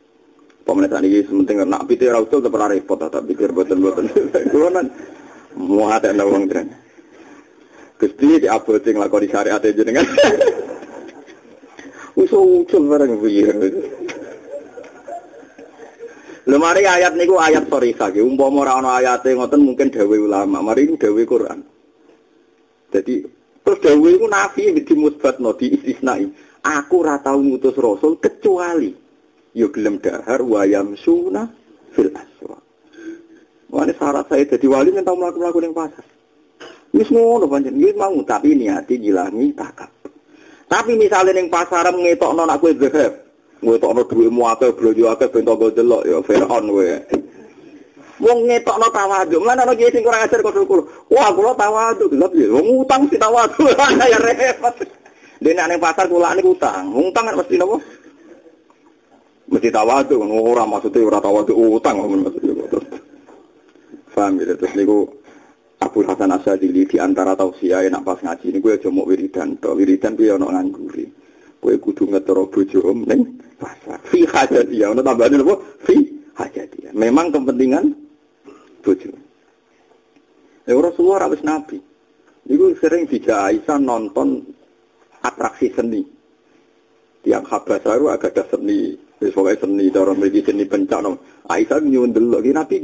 Pemenang saat ini sementing nak pikir rausul tetap repot, tak pikir betul betul. Kalau nan mau ada nawang keren. Gusti di apa sing lakoni syariat aja dengan. Usul usul barang biar. Lemari ayat niku ayat sorry lagi. Umpama ora ana ayate ngoten mungkin dawe ulama. Mari ini dawe Quran. Jadi Terus dawe itu nabi di musbatno di istisnai. Aku ora tau ngutus rasul kecuali yo gelem dahar wayam suna fil aswa. Wah syarat saya jadi wali yang tahu melakukan yang pasar. Wis ngono pancen nggih mau tapi niati ngilangi takap. Tapi misalnya ning pasaran ngetokno nak kowe zahab, ngetokno dhuwitmu akeh blojo akeh ben tanggo delok ya Firaun kowe. Wong ngetokno tawadhu. Mana ana kiye sing kurang ajar kok kulo. Wah, kula tawadhu gelap ya. Wong utang si tawadhu. ya repot. Dene ning pasar kula niku utang. Utang kan mesti napa? Mesti tawadhu. Ora maksudnya ora tawadhu utang. Paham ya terus niku Abu Hasan Asadili di antara tausiah enak pas ngaji ini gue mau wiridan to wiridan gue ono ngangguri gue kudu ngetoro bojo om neng pasar fi hajati ya ono tambahan apa fi hajati memang kepentingan bojo. Ya Rasulullah harus nabi. Itu sering tidak Aisyah nonton atraksi seni. Tiang habas baru agak ada seni, pokoknya seni, orang memiliki seni bencana. Aisyah nyuwun dulu, lagi nabi.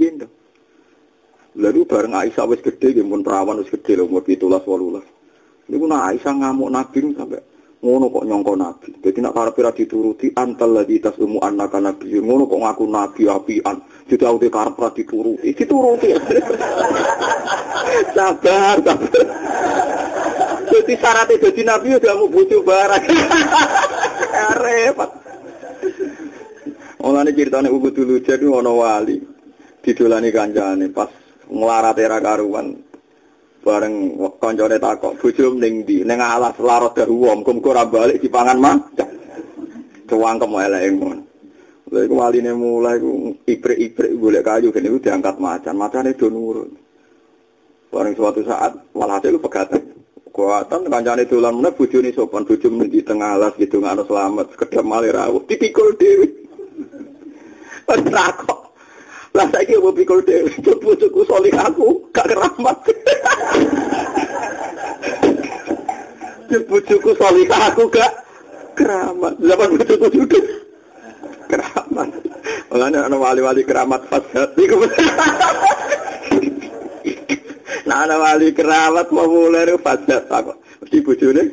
Lalu bareng Aisyah wis gede, dia pun perawan wis gede, umur pitulas walulas. Niku nak Aisyah ngamuk Nabi sampai ngono kok nyongko Nabi. Jadi nak karepe ra dituruti antal ladzi tasumu annaka nabi. Ngono kok ngaku nabi apian. Jadi aku karep ra dituruti. Dituruti. sabar, sabar. Jadi syaratnya jadi nabi udah mau butuh barang. Repot. Mulane ceritane ugu dulu jadi wali didolani kancane pas nglarat era karuan bareng kancane takok bojo ning ndi? Ning alas larot daruwom kum ora balik dipangan mah cewangkem eleke ngono lha iku waline mulai iku iprik-iprik golek kayu kene iku diangkat macan. Macane do nurun bareng suatu saat walhasil pegatan. Kuatan kancane dolan meneh bojone sopan bojo di tengah alas gitu ngono selamat. Sekedap malih rawuh dipikul dhewe lah saiki mau pikul dhewe, bojoku solih aku, gak keramat. Bojoku solih aku gak keramat. Zaman bojoku juga keramat. Makanya ana wali-wali keramat fasad iku. Nah ana wali keramat mau mulai fasad tak mesti bojone.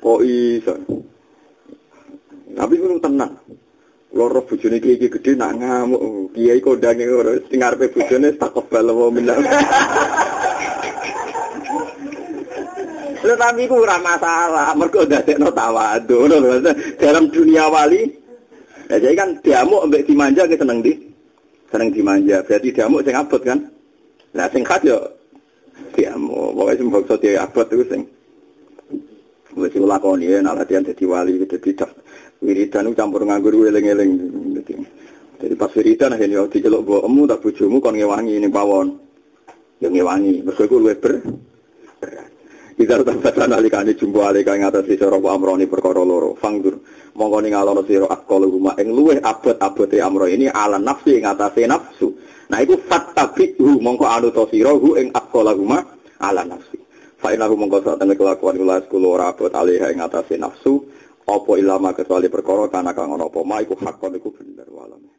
Kok iso? Tapi kudu tenang. Loro bojone iki iki gedhe nak ngamuk. Kiai kondange ora sing arepe bojone tak kebal wa minna tapi ku ora masalah. Mergo dadekno tawadu. Ngono dalam dunia wali. Ya jadi kan diamuk mbek dimanja ki seneng di? Seneng dimanja. Berarti diamuk sing abot kan? Nah sing khas yo diamuk. Pokoke sing bangsa diabot iku sing wis lakoni nek latihan dadi wali dadi wiridan itu campur nganggur eling-eling. Jadi pas wiridan akhirnya diceluk bawa emu tak bojomu kon ngewangi ini pawon. Yang ngewangi, mergo iku luwih ber. Kita tambatan alikane jumbo alika ing atas apa amroni perkara loro. Fangdur mongko ning alono sira akal rumah ing luwih abot-abote amro ini ala nafsi ing nafsu. Nah iku fattabihu mongko anu to sira hu ing akal ala nafsi. Fa inahu mongko sak temne kelakuan kula sekolah ora alih ing nafsu apa ilama kecuali perkara kana kang ana apa ma iku hakon iku bener walam